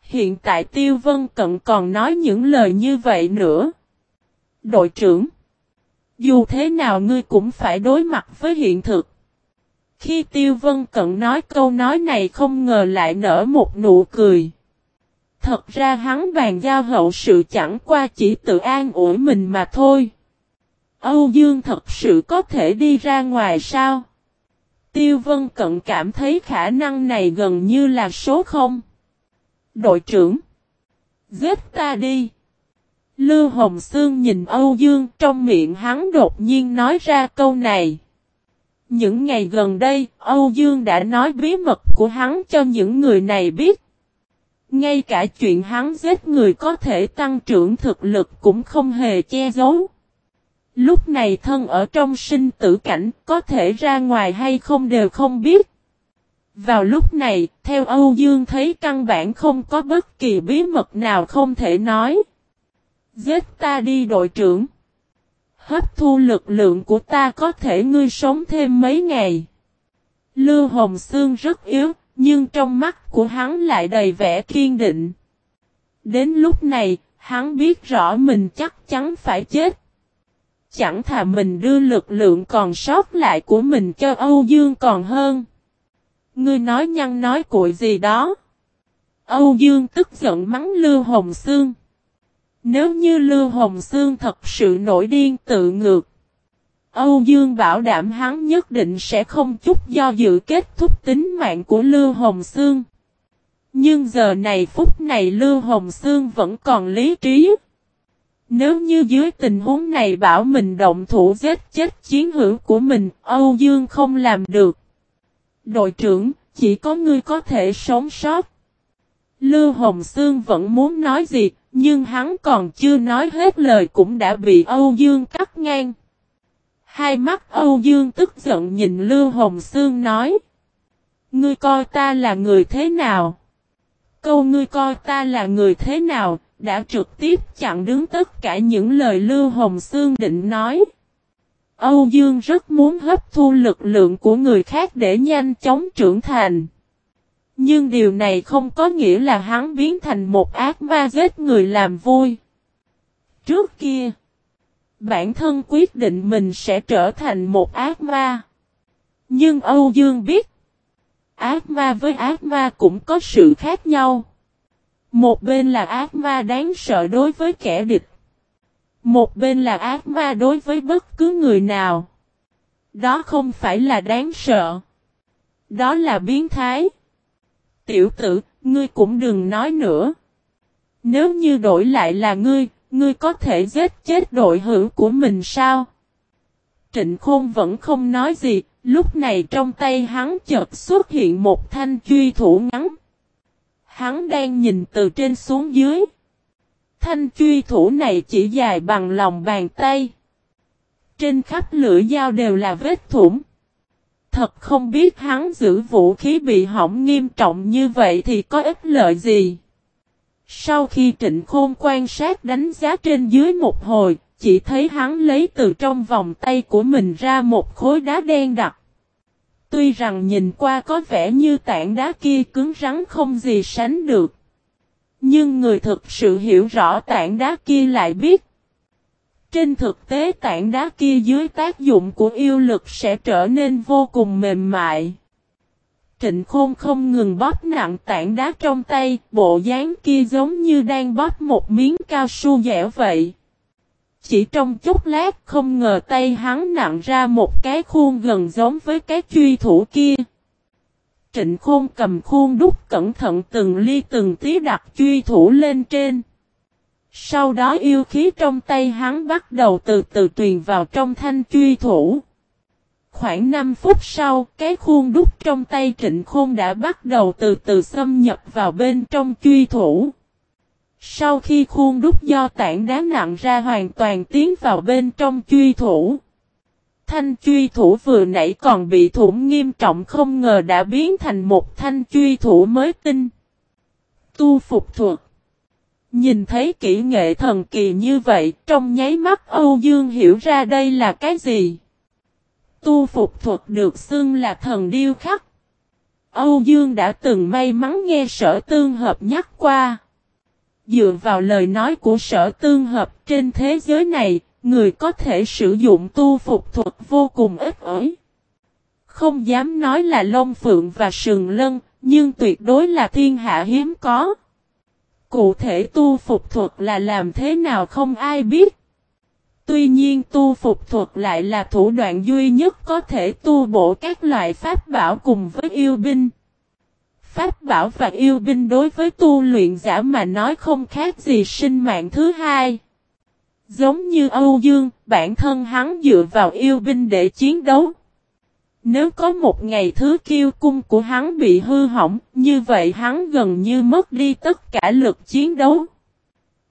Speaker 1: Hiện tại Tiêu Vân Cận còn nói những lời như vậy nữa. Đội trưởng. Dù thế nào ngươi cũng phải đối mặt với hiện thực. Khi Tiêu Vân Cận nói câu nói này không ngờ lại nở một nụ cười. Thật ra hắn bàn giao hậu sự chẳng qua chỉ tự an ủi mình mà thôi. Âu Dương thật sự có thể đi ra ngoài sao? Tiêu Vân Cận cảm thấy khả năng này gần như là số không. Đội trưởng. Giết ta đi. Lưu Hồng Sương nhìn Âu Dương trong miệng hắn đột nhiên nói ra câu này. Những ngày gần đây, Âu Dương đã nói bí mật của hắn cho những người này biết. Ngay cả chuyện hắn giết người có thể tăng trưởng thực lực cũng không hề che giấu. Lúc này thân ở trong sinh tử cảnh, có thể ra ngoài hay không đều không biết. Vào lúc này, theo Âu Dương thấy căn bản không có bất kỳ bí mật nào không thể nói. Giết ta đi đội trưởng. Hấp thu lực lượng của ta có thể ngươi sống thêm mấy ngày. Lưu Hồng Sương rất yếu, nhưng trong mắt của hắn lại đầy vẻ kiên định. Đến lúc này, hắn biết rõ mình chắc chắn phải chết. Chẳng thà mình đưa lực lượng còn sót lại của mình cho Âu Dương còn hơn. Ngươi nói nhăn nói cội gì đó. Âu Dương tức giận mắng Lưu Hồng Sương. Nếu như Lưu Hồng Sương thật sự nổi điên tự ngược. Âu Dương bảo đảm hắn nhất định sẽ không chút do dự kết thúc tính mạng của Lưu Hồng Sương. Nhưng giờ này phút này Lưu Hồng Sương vẫn còn lý trí. Nếu như dưới tình huống này bảo mình động thủ giết chết chiến hữu của mình, Âu Dương không làm được. Đội trưởng, chỉ có ngươi có thể sống sót. Lưu Hồng Sương vẫn muốn nói gì, nhưng hắn còn chưa nói hết lời cũng đã bị Âu Dương cắt ngang. Hai mắt Âu Dương tức giận nhìn Lưu Hồng Sương nói. Ngươi coi ta là người thế nào? Câu ngươi coi ta là người thế nào, đã trực tiếp chặn đứng tất cả những lời Lưu Hồng Sương định nói. Âu Dương rất muốn hấp thu lực lượng của người khác để nhanh chóng trưởng thành. Nhưng điều này không có nghĩa là hắn biến thành một ác ma giết người làm vui. Trước kia, bản thân quyết định mình sẽ trở thành một ác ma. Nhưng Âu Dương biết, ác ma với ác ma cũng có sự khác nhau. Một bên là ác ma đáng sợ đối với kẻ địch. Một bên là ác ma đối với bất cứ người nào. Đó không phải là đáng sợ. Đó là biến thái. Tiểu tử, ngươi cũng đừng nói nữa. Nếu như đổi lại là ngươi, ngươi có thể giết chết đội hữu của mình sao? Trịnh Khôn vẫn không nói gì, lúc này trong tay hắn chợt xuất hiện một thanh truy thủ ngắn. Hắn đang nhìn từ trên xuống dưới. Thanh truy thủ này chỉ dài bằng lòng bàn tay. Trên khắp lưỡi dao đều là vết thủng. Thật không biết hắn giữ vũ khí bị hỏng nghiêm trọng như vậy thì có ích lợi gì. Sau khi trịnh khôn quan sát đánh giá trên dưới một hồi, chỉ thấy hắn lấy từ trong vòng tay của mình ra một khối đá đen đặc. Tuy rằng nhìn qua có vẻ như tảng đá kia cứng rắn không gì sánh được. Nhưng người thực sự hiểu rõ tảng đá kia lại biết. Trên thực tế tảng đá kia dưới tác dụng của yêu lực sẽ trở nên vô cùng mềm mại. Trịnh Khôn không ngừng bóp nặng tảng đá trong tay, bộ dáng kia giống như đang bóp một miếng cao su dẻo vậy. Chỉ trong chút lát không ngờ tay hắn nặng ra một cái khuôn gần giống với cái truy thủ kia. Trịnh Khôn cầm khuôn đúc cẩn thận từng ly từng tí đặt truy thủ lên trên. Sau đó yêu khí trong tay hắn bắt đầu từ từ truyền vào trong thanh truy thủ. Khoảng 5 phút sau, cái khuôn đúc trong tay trịnh khôn đã bắt đầu từ từ xâm nhập vào bên trong truy thủ. Sau khi khuôn đúc do tảng đá nặng ra hoàn toàn tiến vào bên trong truy thủ. Thanh truy thủ vừa nãy còn bị thủng nghiêm trọng không ngờ đã biến thành một thanh truy thủ mới tinh. Tu phục thuật. Nhìn thấy kỹ nghệ thần kỳ như vậy, trong nháy mắt Âu Dương hiểu ra đây là cái gì. Tu phục thuật được xưng là thần điêu khắc. Âu Dương đã từng may mắn nghe sở tương hợp nhắc qua. Dựa vào lời nói của sở tương hợp trên thế giới này, người có thể sử dụng tu phục thuật vô cùng ít ỏi. Không dám nói là lông phượng và sừng lân, nhưng tuyệt đối là thiên hạ hiếm có. Cụ thể tu phục thuật là làm thế nào không ai biết. Tuy nhiên tu phục thuật lại là thủ đoạn duy nhất có thể tu bổ các loại pháp bảo cùng với yêu binh. Pháp bảo và yêu binh đối với tu luyện giả mà nói không khác gì sinh mạng thứ hai. Giống như Âu Dương, bản thân hắn dựa vào yêu binh để chiến đấu. Nếu có một ngày thứ kiêu cung của hắn bị hư hỏng, như vậy hắn gần như mất đi tất cả lực chiến đấu.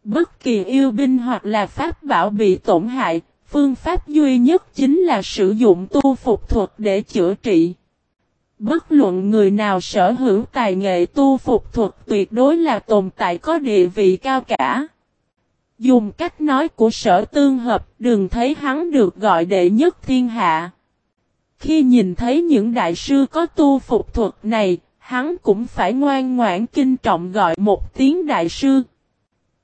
Speaker 1: Bất kỳ yêu binh hoặc là pháp bảo bị tổn hại, phương pháp duy nhất chính là sử dụng tu phục thuật để chữa trị. Bất luận người nào sở hữu tài nghệ tu phục thuật tuyệt đối là tồn tại có địa vị cao cả. Dùng cách nói của sở tương hợp đừng thấy hắn được gọi đệ nhất thiên hạ. Khi nhìn thấy những đại sư có tu phục thuật này, hắn cũng phải ngoan ngoãn kinh trọng gọi một tiếng đại sư.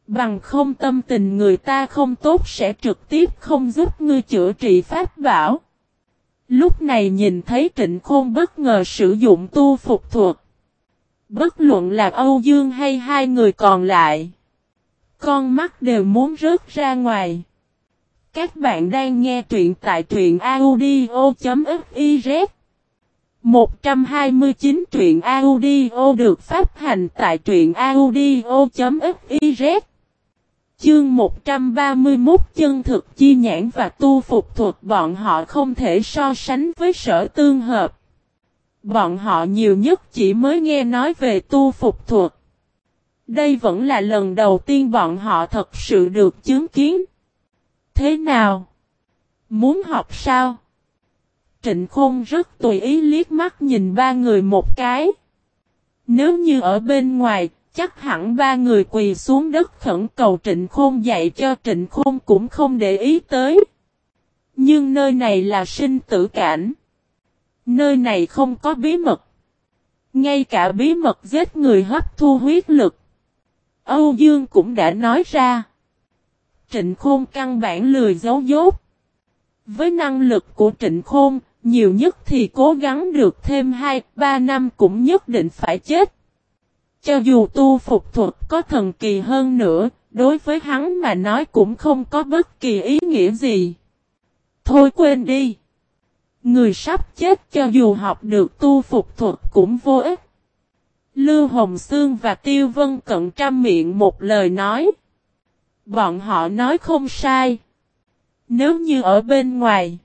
Speaker 1: Bằng không tâm tình người ta không tốt sẽ trực tiếp không giúp ngươi chữa trị pháp bảo. Lúc này nhìn thấy trịnh khôn bất ngờ sử dụng tu phục thuật. Bất luận là Âu Dương hay hai người còn lại. Con mắt đều muốn rớt ra ngoài. Các bạn đang nghe truyện tại truyện audio.fiz 129 truyện audio được phát hành tại truyện audio.fiz Chương 131 chân thực chi nhãn và tu phục thuật bọn họ không thể so sánh với sở tương hợp. Bọn họ nhiều nhất chỉ mới nghe nói về tu phục thuật. Đây vẫn là lần đầu tiên bọn họ thật sự được chứng kiến. Thế nào? Muốn học sao? Trịnh Khôn rất tùy ý liếc mắt nhìn ba người một cái. Nếu như ở bên ngoài, chắc hẳn ba người quỳ xuống đất khẩn cầu Trịnh Khôn dạy cho Trịnh Khôn cũng không để ý tới. Nhưng nơi này là sinh tử cảnh. Nơi này không có bí mật. Ngay cả bí mật giết người hấp thu huyết lực. Âu Dương cũng đã nói ra. Trịnh Khôn căn bản lười giấu dốt. Với năng lực của Trịnh Khôn, nhiều nhất thì cố gắng được thêm 2-3 năm cũng nhất định phải chết. Cho dù tu phục thuật có thần kỳ hơn nữa, đối với hắn mà nói cũng không có bất kỳ ý nghĩa gì. Thôi quên đi. Người sắp chết cho dù học được tu phục thuật cũng vô ích. Lưu Hồng Sương và Tiêu Vân Cận trăm miệng một lời nói. Bọn họ nói không sai. Nếu như ở bên ngoài,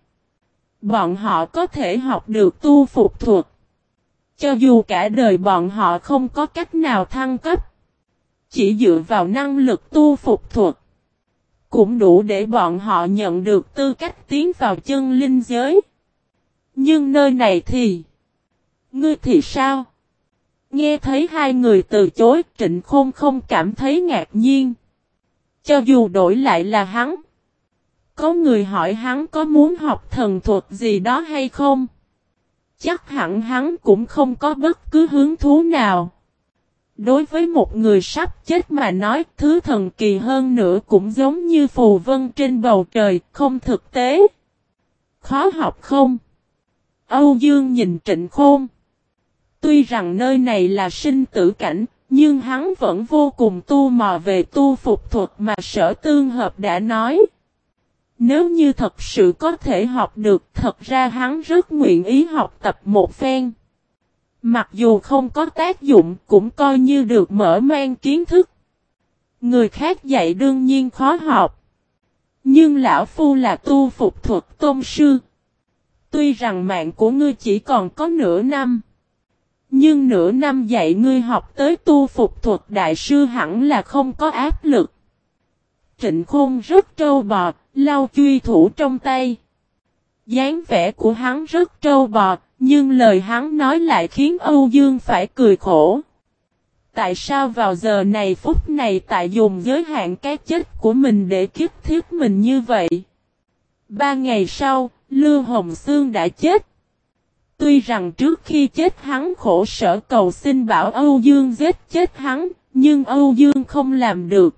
Speaker 1: bọn họ có thể học được tu phục thuật. Cho dù cả đời bọn họ không có cách nào thăng cấp, chỉ dựa vào năng lực tu phục thuật, cũng đủ để bọn họ nhận được tư cách tiến vào chân linh giới. Nhưng nơi này thì, ngươi thì sao? Nghe thấy hai người từ chối, Trịnh Khôn không cảm thấy ngạc nhiên. Cho dù đổi lại là hắn. Có người hỏi hắn có muốn học thần thuật gì đó hay không? Chắc hẳn hắn cũng không có bất cứ hứng thú nào. Đối với một người sắp chết mà nói thứ thần kỳ hơn nữa cũng giống như phù vân trên bầu trời, không thực tế. Khó học không? Âu Dương nhìn trịnh khôn. Tuy rằng nơi này là sinh tử cảnh, nhưng hắn vẫn vô cùng tu mò về tu phục thuật mà sở tương hợp đã nói. Nếu như thật sự có thể học được, thật ra hắn rất nguyện ý học tập một phen. Mặc dù không có tác dụng, cũng coi như được mở mang kiến thức. Người khác dạy đương nhiên khó học. Nhưng lão phu là tu phục thuật tôn sư. Tuy rằng mạng của ngươi chỉ còn có nửa năm. Nhưng nửa năm dạy ngươi học tới tu phục thuật đại sư hẳn là không có áp lực. Trịnh Khôn rất trâu bò, lau truy thủ trong tay. dáng vẻ của hắn rất trâu bò, nhưng lời hắn nói lại khiến Âu Dương phải cười khổ. tại sao vào giờ này phút này tại dùng giới hạn cái chết của mình để kiếp thiết mình như vậy. Ba ngày sau, Lưu Hồng Sương đã chết. Tuy rằng trước khi chết hắn khổ sở cầu xin bảo Âu Dương giết chết hắn, nhưng Âu Dương không làm được.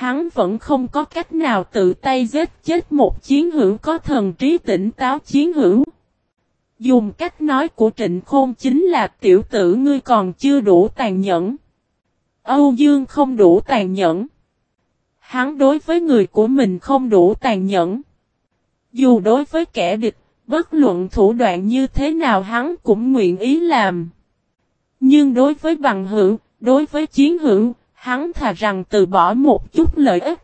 Speaker 1: Hắn vẫn không có cách nào tự tay giết chết một chiến hữu có thần trí tỉnh táo chiến hữu. Dùng cách nói của Trịnh Khôn chính là tiểu tử ngươi còn chưa đủ tàn nhẫn. Âu Dương không đủ tàn nhẫn. Hắn đối với người của mình không đủ tàn nhẫn. Dù đối với kẻ địch, bất luận thủ đoạn như thế nào hắn cũng nguyện ý làm. Nhưng đối với bằng hữu, đối với chiến hữu, hắn thà rằng từ bỏ một chút lợi ích.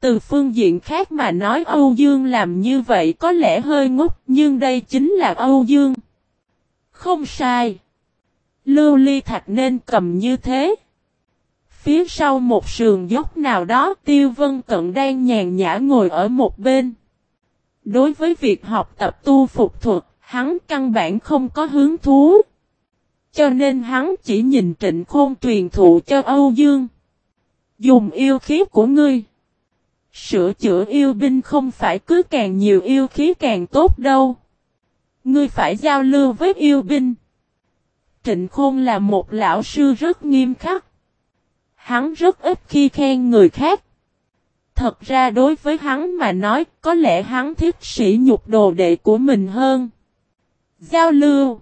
Speaker 1: Từ phương diện khác mà nói Âu Dương làm như vậy có lẽ hơi ngốc, nhưng đây chính là Âu Dương. Không sai. Lưu ly thạch nên cầm như thế. Phía sau một sườn dốc nào đó Tiêu Vân Cận đang nhàn nhã ngồi ở một bên. Đối với việc học tập tu phục thuật, hắn căn bản không có hứng thú. Cho nên hắn chỉ nhìn trịnh khôn truyền thụ cho Âu Dương. Dùng yêu khí của ngươi. Sửa chữa yêu binh không phải cứ càng nhiều yêu khí càng tốt đâu. Ngươi phải giao lưu với yêu binh. Trịnh Khôn là một lão sư rất nghiêm khắc. Hắn rất ít khi khen người khác. Thật ra đối với hắn mà nói, có lẽ hắn thích sĩ nhục đồ đệ của mình hơn. Giao lưu.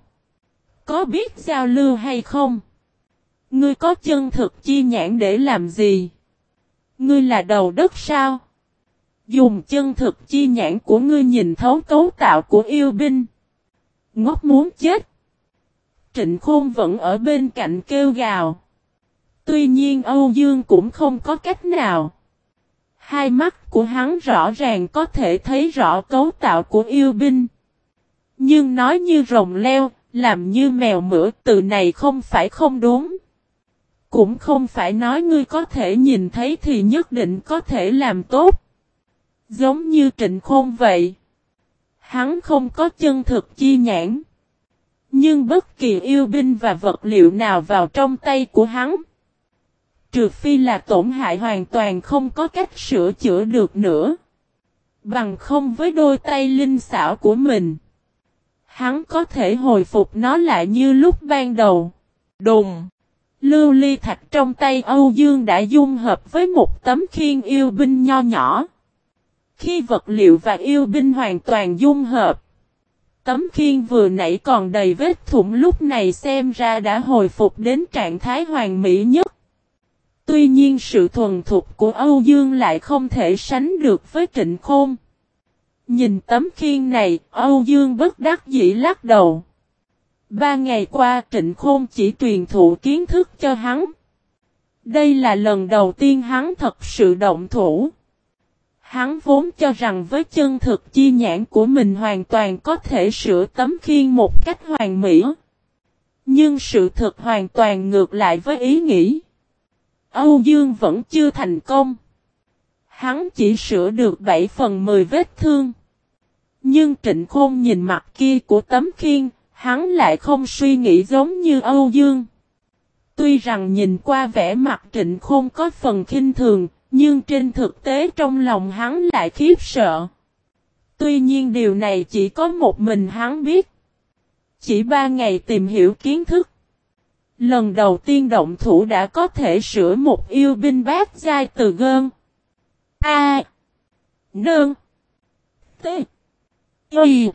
Speaker 1: Có biết giao lưu hay không? Ngươi có chân thực chi nhãn để làm gì? Ngươi là đầu đất sao? Dùng chân thực chi nhãn của ngươi nhìn thấu cấu tạo của yêu binh. Ngốc muốn chết. Trịnh Khôn vẫn ở bên cạnh kêu gào. Tuy nhiên Âu Dương cũng không có cách nào. Hai mắt của hắn rõ ràng có thể thấy rõ cấu tạo của yêu binh. Nhưng nói như rồng leo, làm như mèo mửa, từ này không phải không đúng. Cũng không phải nói ngươi có thể nhìn thấy thì nhất định có thể làm tốt. Giống như trịnh khôn vậy. Hắn không có chân thực chi nhãn. Nhưng bất kỳ yêu binh và vật liệu nào vào trong tay của hắn. Trừ phi là tổn hại hoàn toàn không có cách sửa chữa được nữa. Bằng không với đôi tay linh xảo của mình. Hắn có thể hồi phục nó lại như lúc ban đầu. Đùng. Lưu ly thạch trong tay Âu Dương đã dung hợp với một tấm khiên yêu binh nho nhỏ. Khi vật liệu và yêu binh hoàn toàn dung hợp. Tấm khiên vừa nãy còn đầy vết thủng lúc này xem ra đã hồi phục đến trạng thái hoàn mỹ nhất. Tuy nhiên sự thuần thục của Âu Dương lại không thể sánh được với Trịnh Khôn. Nhìn tấm khiên này, Âu Dương bất đắc dĩ lắc đầu. Ba ngày qua Trịnh Khôn chỉ truyền thụ kiến thức cho hắn. Đây là lần đầu tiên hắn thật sự động thủ. Hắn vốn cho rằng với chân thực chi nhãn của mình hoàn toàn có thể sửa tấm khiên một cách hoàn mỹ. Nhưng sự thực hoàn toàn ngược lại với ý nghĩ. Âu Dương vẫn chưa thành công. Hắn chỉ sửa được 7 phần 10 vết thương. Nhưng Trịnh Khôn nhìn mặt kia của tấm khiên, hắn lại không suy nghĩ giống như Âu Dương. Tuy rằng nhìn qua vẻ mặt Trịnh Khôn có phần khinh thường, nhưng trên thực tế trong lòng hắn lại khiếp sợ. Tuy nhiên điều này chỉ có một mình hắn biết. Chỉ ba ngày tìm hiểu kiến thức. Lần đầu tiên động thủ đã có thể sửa một yêu binh bát dai từ gơn. A. Nương. T. Y.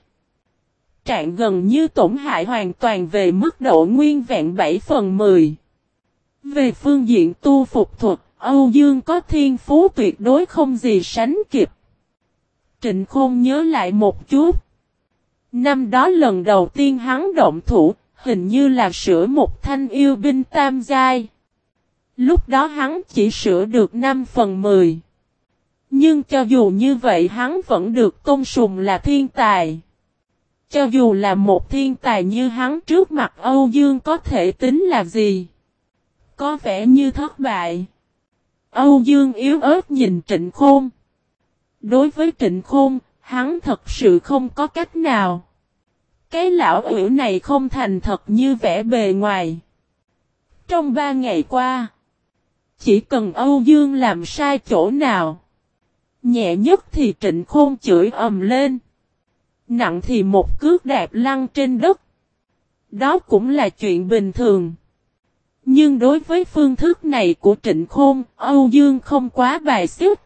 Speaker 1: Trạng gần như tổn hại hoàn toàn về mức độ nguyên vẹn 7 phần 10. Về phương diện tu phục thuật, Âu Dương có thiên phú tuyệt đối không gì sánh kịp. Trịnh Khôn nhớ lại một chút. Năm đó lần đầu tiên hắn động thủ, hình như là sửa một thanh yêu binh tam giai. Lúc đó hắn chỉ sửa được 5 phần 10. Nhưng cho dù như vậy hắn vẫn được tôn sùng là thiên tài. Cho dù là một thiên tài như hắn trước mặt Âu Dương có thể tính là gì? Có vẻ như thất bại. Âu Dương yếu ớt nhìn Trịnh Khôn. Đối với Trịnh Khôn, hắn thật sự không có cách nào. Cái lão ủy này không thành thật như vẻ bề ngoài. Trong ba ngày qua, chỉ cần Âu Dương làm sai chỗ nào, nhẹ nhất thì trịnh khôn chửi ầm lên, nặng thì một cước đạp lăn trên đất. Đó cũng là chuyện bình thường. Nhưng đối với phương thức này của Trịnh Khôn, Âu Dương không quá bài xích.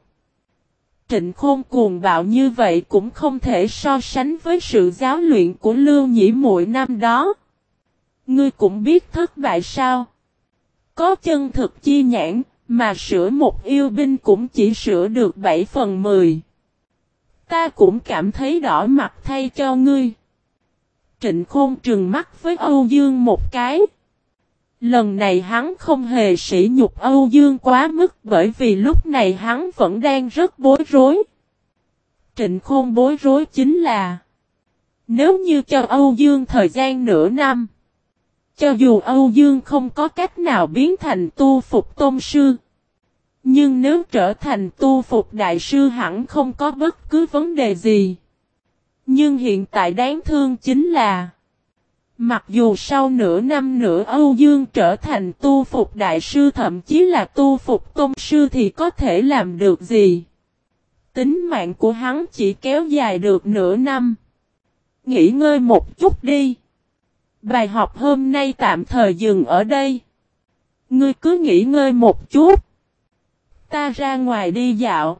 Speaker 1: Trịnh Khôn cuồng bạo như vậy cũng không thể so sánh với sự giáo luyện của Lưu Nhĩ mỗi năm đó. Ngươi cũng biết thất bại sao? Có chân thực chi nhãn, mà sửa một yêu binh cũng chỉ sửa được 7 phần 10. Ta cũng cảm thấy đỏ mặt thay cho ngươi. Trịnh Khôn trừng mắt với Âu Dương một cái. Lần này hắn không hề sỉ nhục Âu Dương quá mức bởi vì lúc này hắn vẫn đang rất bối rối. Trịnh Khôn bối rối chính là, Nếu như cho Âu Dương thời gian nửa năm cho dù Âu Dương không có cách nào biến thành tu phục tôn sư Nhưng nếu trở thành tu phục đại sư hẳn không có bất cứ vấn đề gì Nhưng hiện tại đáng thương chính là, Mặc dù sau nửa năm nữa Âu Dương trở thành tu phục đại sư thậm chí là tu phục tôn sư thì có thể làm được gì? Tính mạng của hắn chỉ kéo dài được nửa năm. Nghỉ ngơi một chút đi. Bài học hôm nay tạm thời dừng ở đây. Ngươi cứ nghỉ ngơi một chút. Ta ra ngoài đi dạo.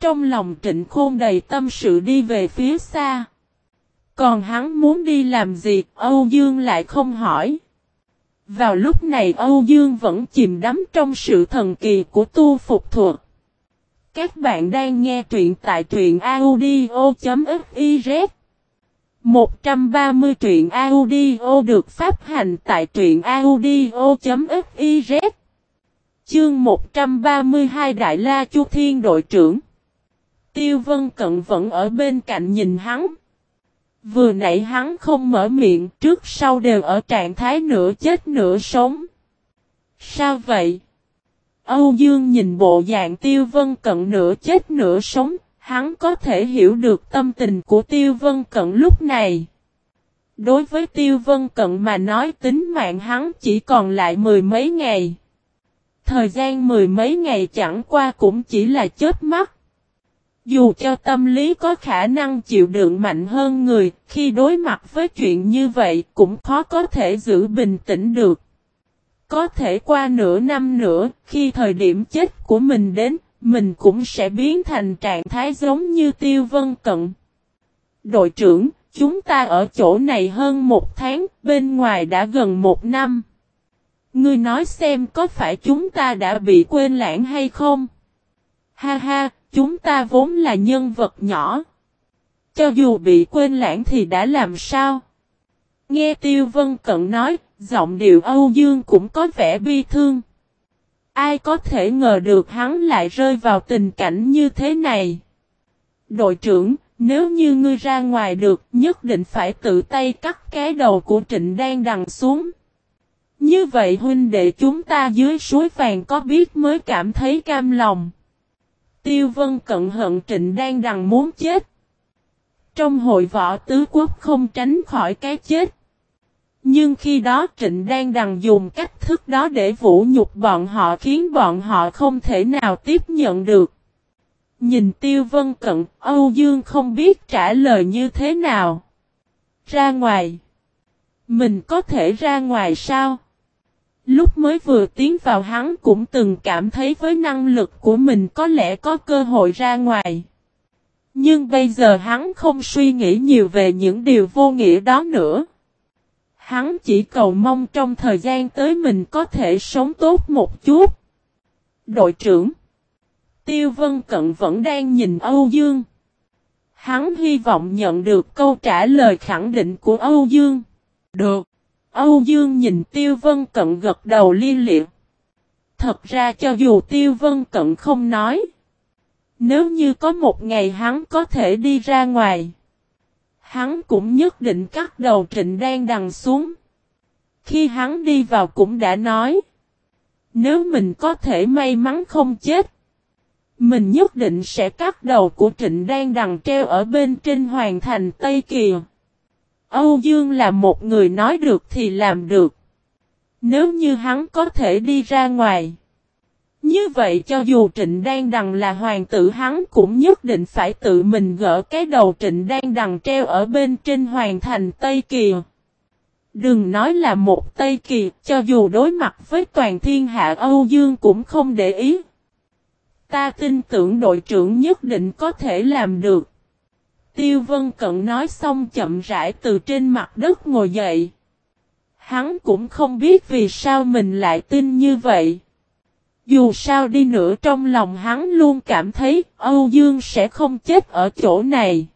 Speaker 1: Trong lòng trịnh khôn đầy tâm sự đi về phía xa. Còn hắn muốn đi làm gì, Âu Dương lại không hỏi. Vào lúc này Âu Dương vẫn chìm đắm trong sự thần kỳ của tu phục thuật. Các bạn đang nghe truyện tại truyện audio.fif 130 truyện audio được phát hành tại truyện audio.fiz Chương 132 Đại La Chu Thiên đội trưởng Tiêu Vân Cận vẫn ở bên cạnh nhìn hắn. Vừa nãy hắn không mở miệng, trước sau đều ở trạng thái nửa chết nửa sống. Sao vậy? Âu Dương nhìn bộ dạng Tiêu Vân Cận nửa chết nửa sống, hắn có thể hiểu được tâm tình của Tiêu Vân Cận lúc này. Đối với Tiêu Vân Cận mà nói tính mạng hắn chỉ còn lại mười mấy ngày. Thời gian mười mấy ngày chẳng qua cũng chỉ là chết mắt. Dù cho tâm lý có khả năng chịu đựng mạnh hơn người, khi đối mặt với chuyện như vậy cũng khó có thể giữ bình tĩnh được. Có thể qua nửa năm nữa, khi thời điểm chết của mình đến, mình cũng sẽ biến thành trạng thái giống như Tiêu Vân Cận. Đội trưởng, chúng ta ở chỗ này hơn một tháng, bên ngoài đã gần một năm. Ngươi nói xem có phải chúng ta đã bị quên lãng hay không? Ha ha, Chúng ta vốn là nhân vật nhỏ. Cho dù bị quên lãng thì đã làm sao? Nghe Tiêu Vân Cận nói, giọng điệu Âu Dương cũng có vẻ bi thương. Ai có thể ngờ được hắn lại rơi vào tình cảnh như thế này? Đội trưởng, nếu như ngươi ra ngoài được, nhất định phải tự tay cắt cái đầu của Trịnh đang đằng xuống. Như vậy huynh đệ chúng ta dưới suối vàng có biết mới cảm thấy cam lòng. Tiêu vân cận hận trịnh đang đằng muốn chết. Trong hội võ tứ quốc không tránh khỏi cái chết. Nhưng khi đó trịnh đang đằng dùng cách thức đó để vũ nhục bọn họ khiến bọn họ không thể nào tiếp nhận được. Nhìn tiêu vân cận, Âu Dương không biết trả lời như thế nào. Ra ngoài. Mình có thể ra ngoài sao? Lúc mới vừa tiến vào hắn cũng từng cảm thấy với năng lực của mình có lẽ có cơ hội ra ngoài. Nhưng bây giờ hắn không suy nghĩ nhiều về những điều vô nghĩa đó nữa. Hắn chỉ cầu mong trong thời gian tới mình có thể sống tốt một chút. Đội trưởng, Tiêu Vân Cận vẫn đang nhìn Âu Dương. Hắn hy vọng nhận được câu trả lời khẳng định của Âu Dương. Được. Âu Dương nhìn Tiêu Vân Cận gật đầu liên liệt. Thật ra cho dù Tiêu Vân Cận không nói. Nếu như có một ngày hắn có thể đi ra ngoài. Hắn cũng nhất định cắt đầu trịnh đang đằng xuống. Khi hắn đi vào cũng đã nói. Nếu mình có thể may mắn không chết. Mình nhất định sẽ cắt đầu của trịnh đang đằng treo ở bên trên hoàng thành Tây Kiều. Âu Dương là một người nói được thì làm được. Nếu như hắn có thể đi ra ngoài. Như vậy cho dù Trịnh Đan Đằng là hoàng tử hắn cũng nhất định phải tự mình gỡ cái đầu Trịnh Đan Đằng treo ở bên trên hoàng thành Tây Kỳ. Đừng nói là một Tây Kỳ, cho dù đối mặt với toàn thiên hạ Âu Dương cũng không để ý. Ta tin tưởng đội trưởng nhất định có thể làm được. Tiêu Vân Cận nói xong chậm rãi từ trên mặt đất ngồi dậy. Hắn cũng không biết vì sao mình lại tin như vậy. Dù sao đi nữa trong lòng hắn luôn cảm thấy Âu Dương sẽ không chết ở chỗ này.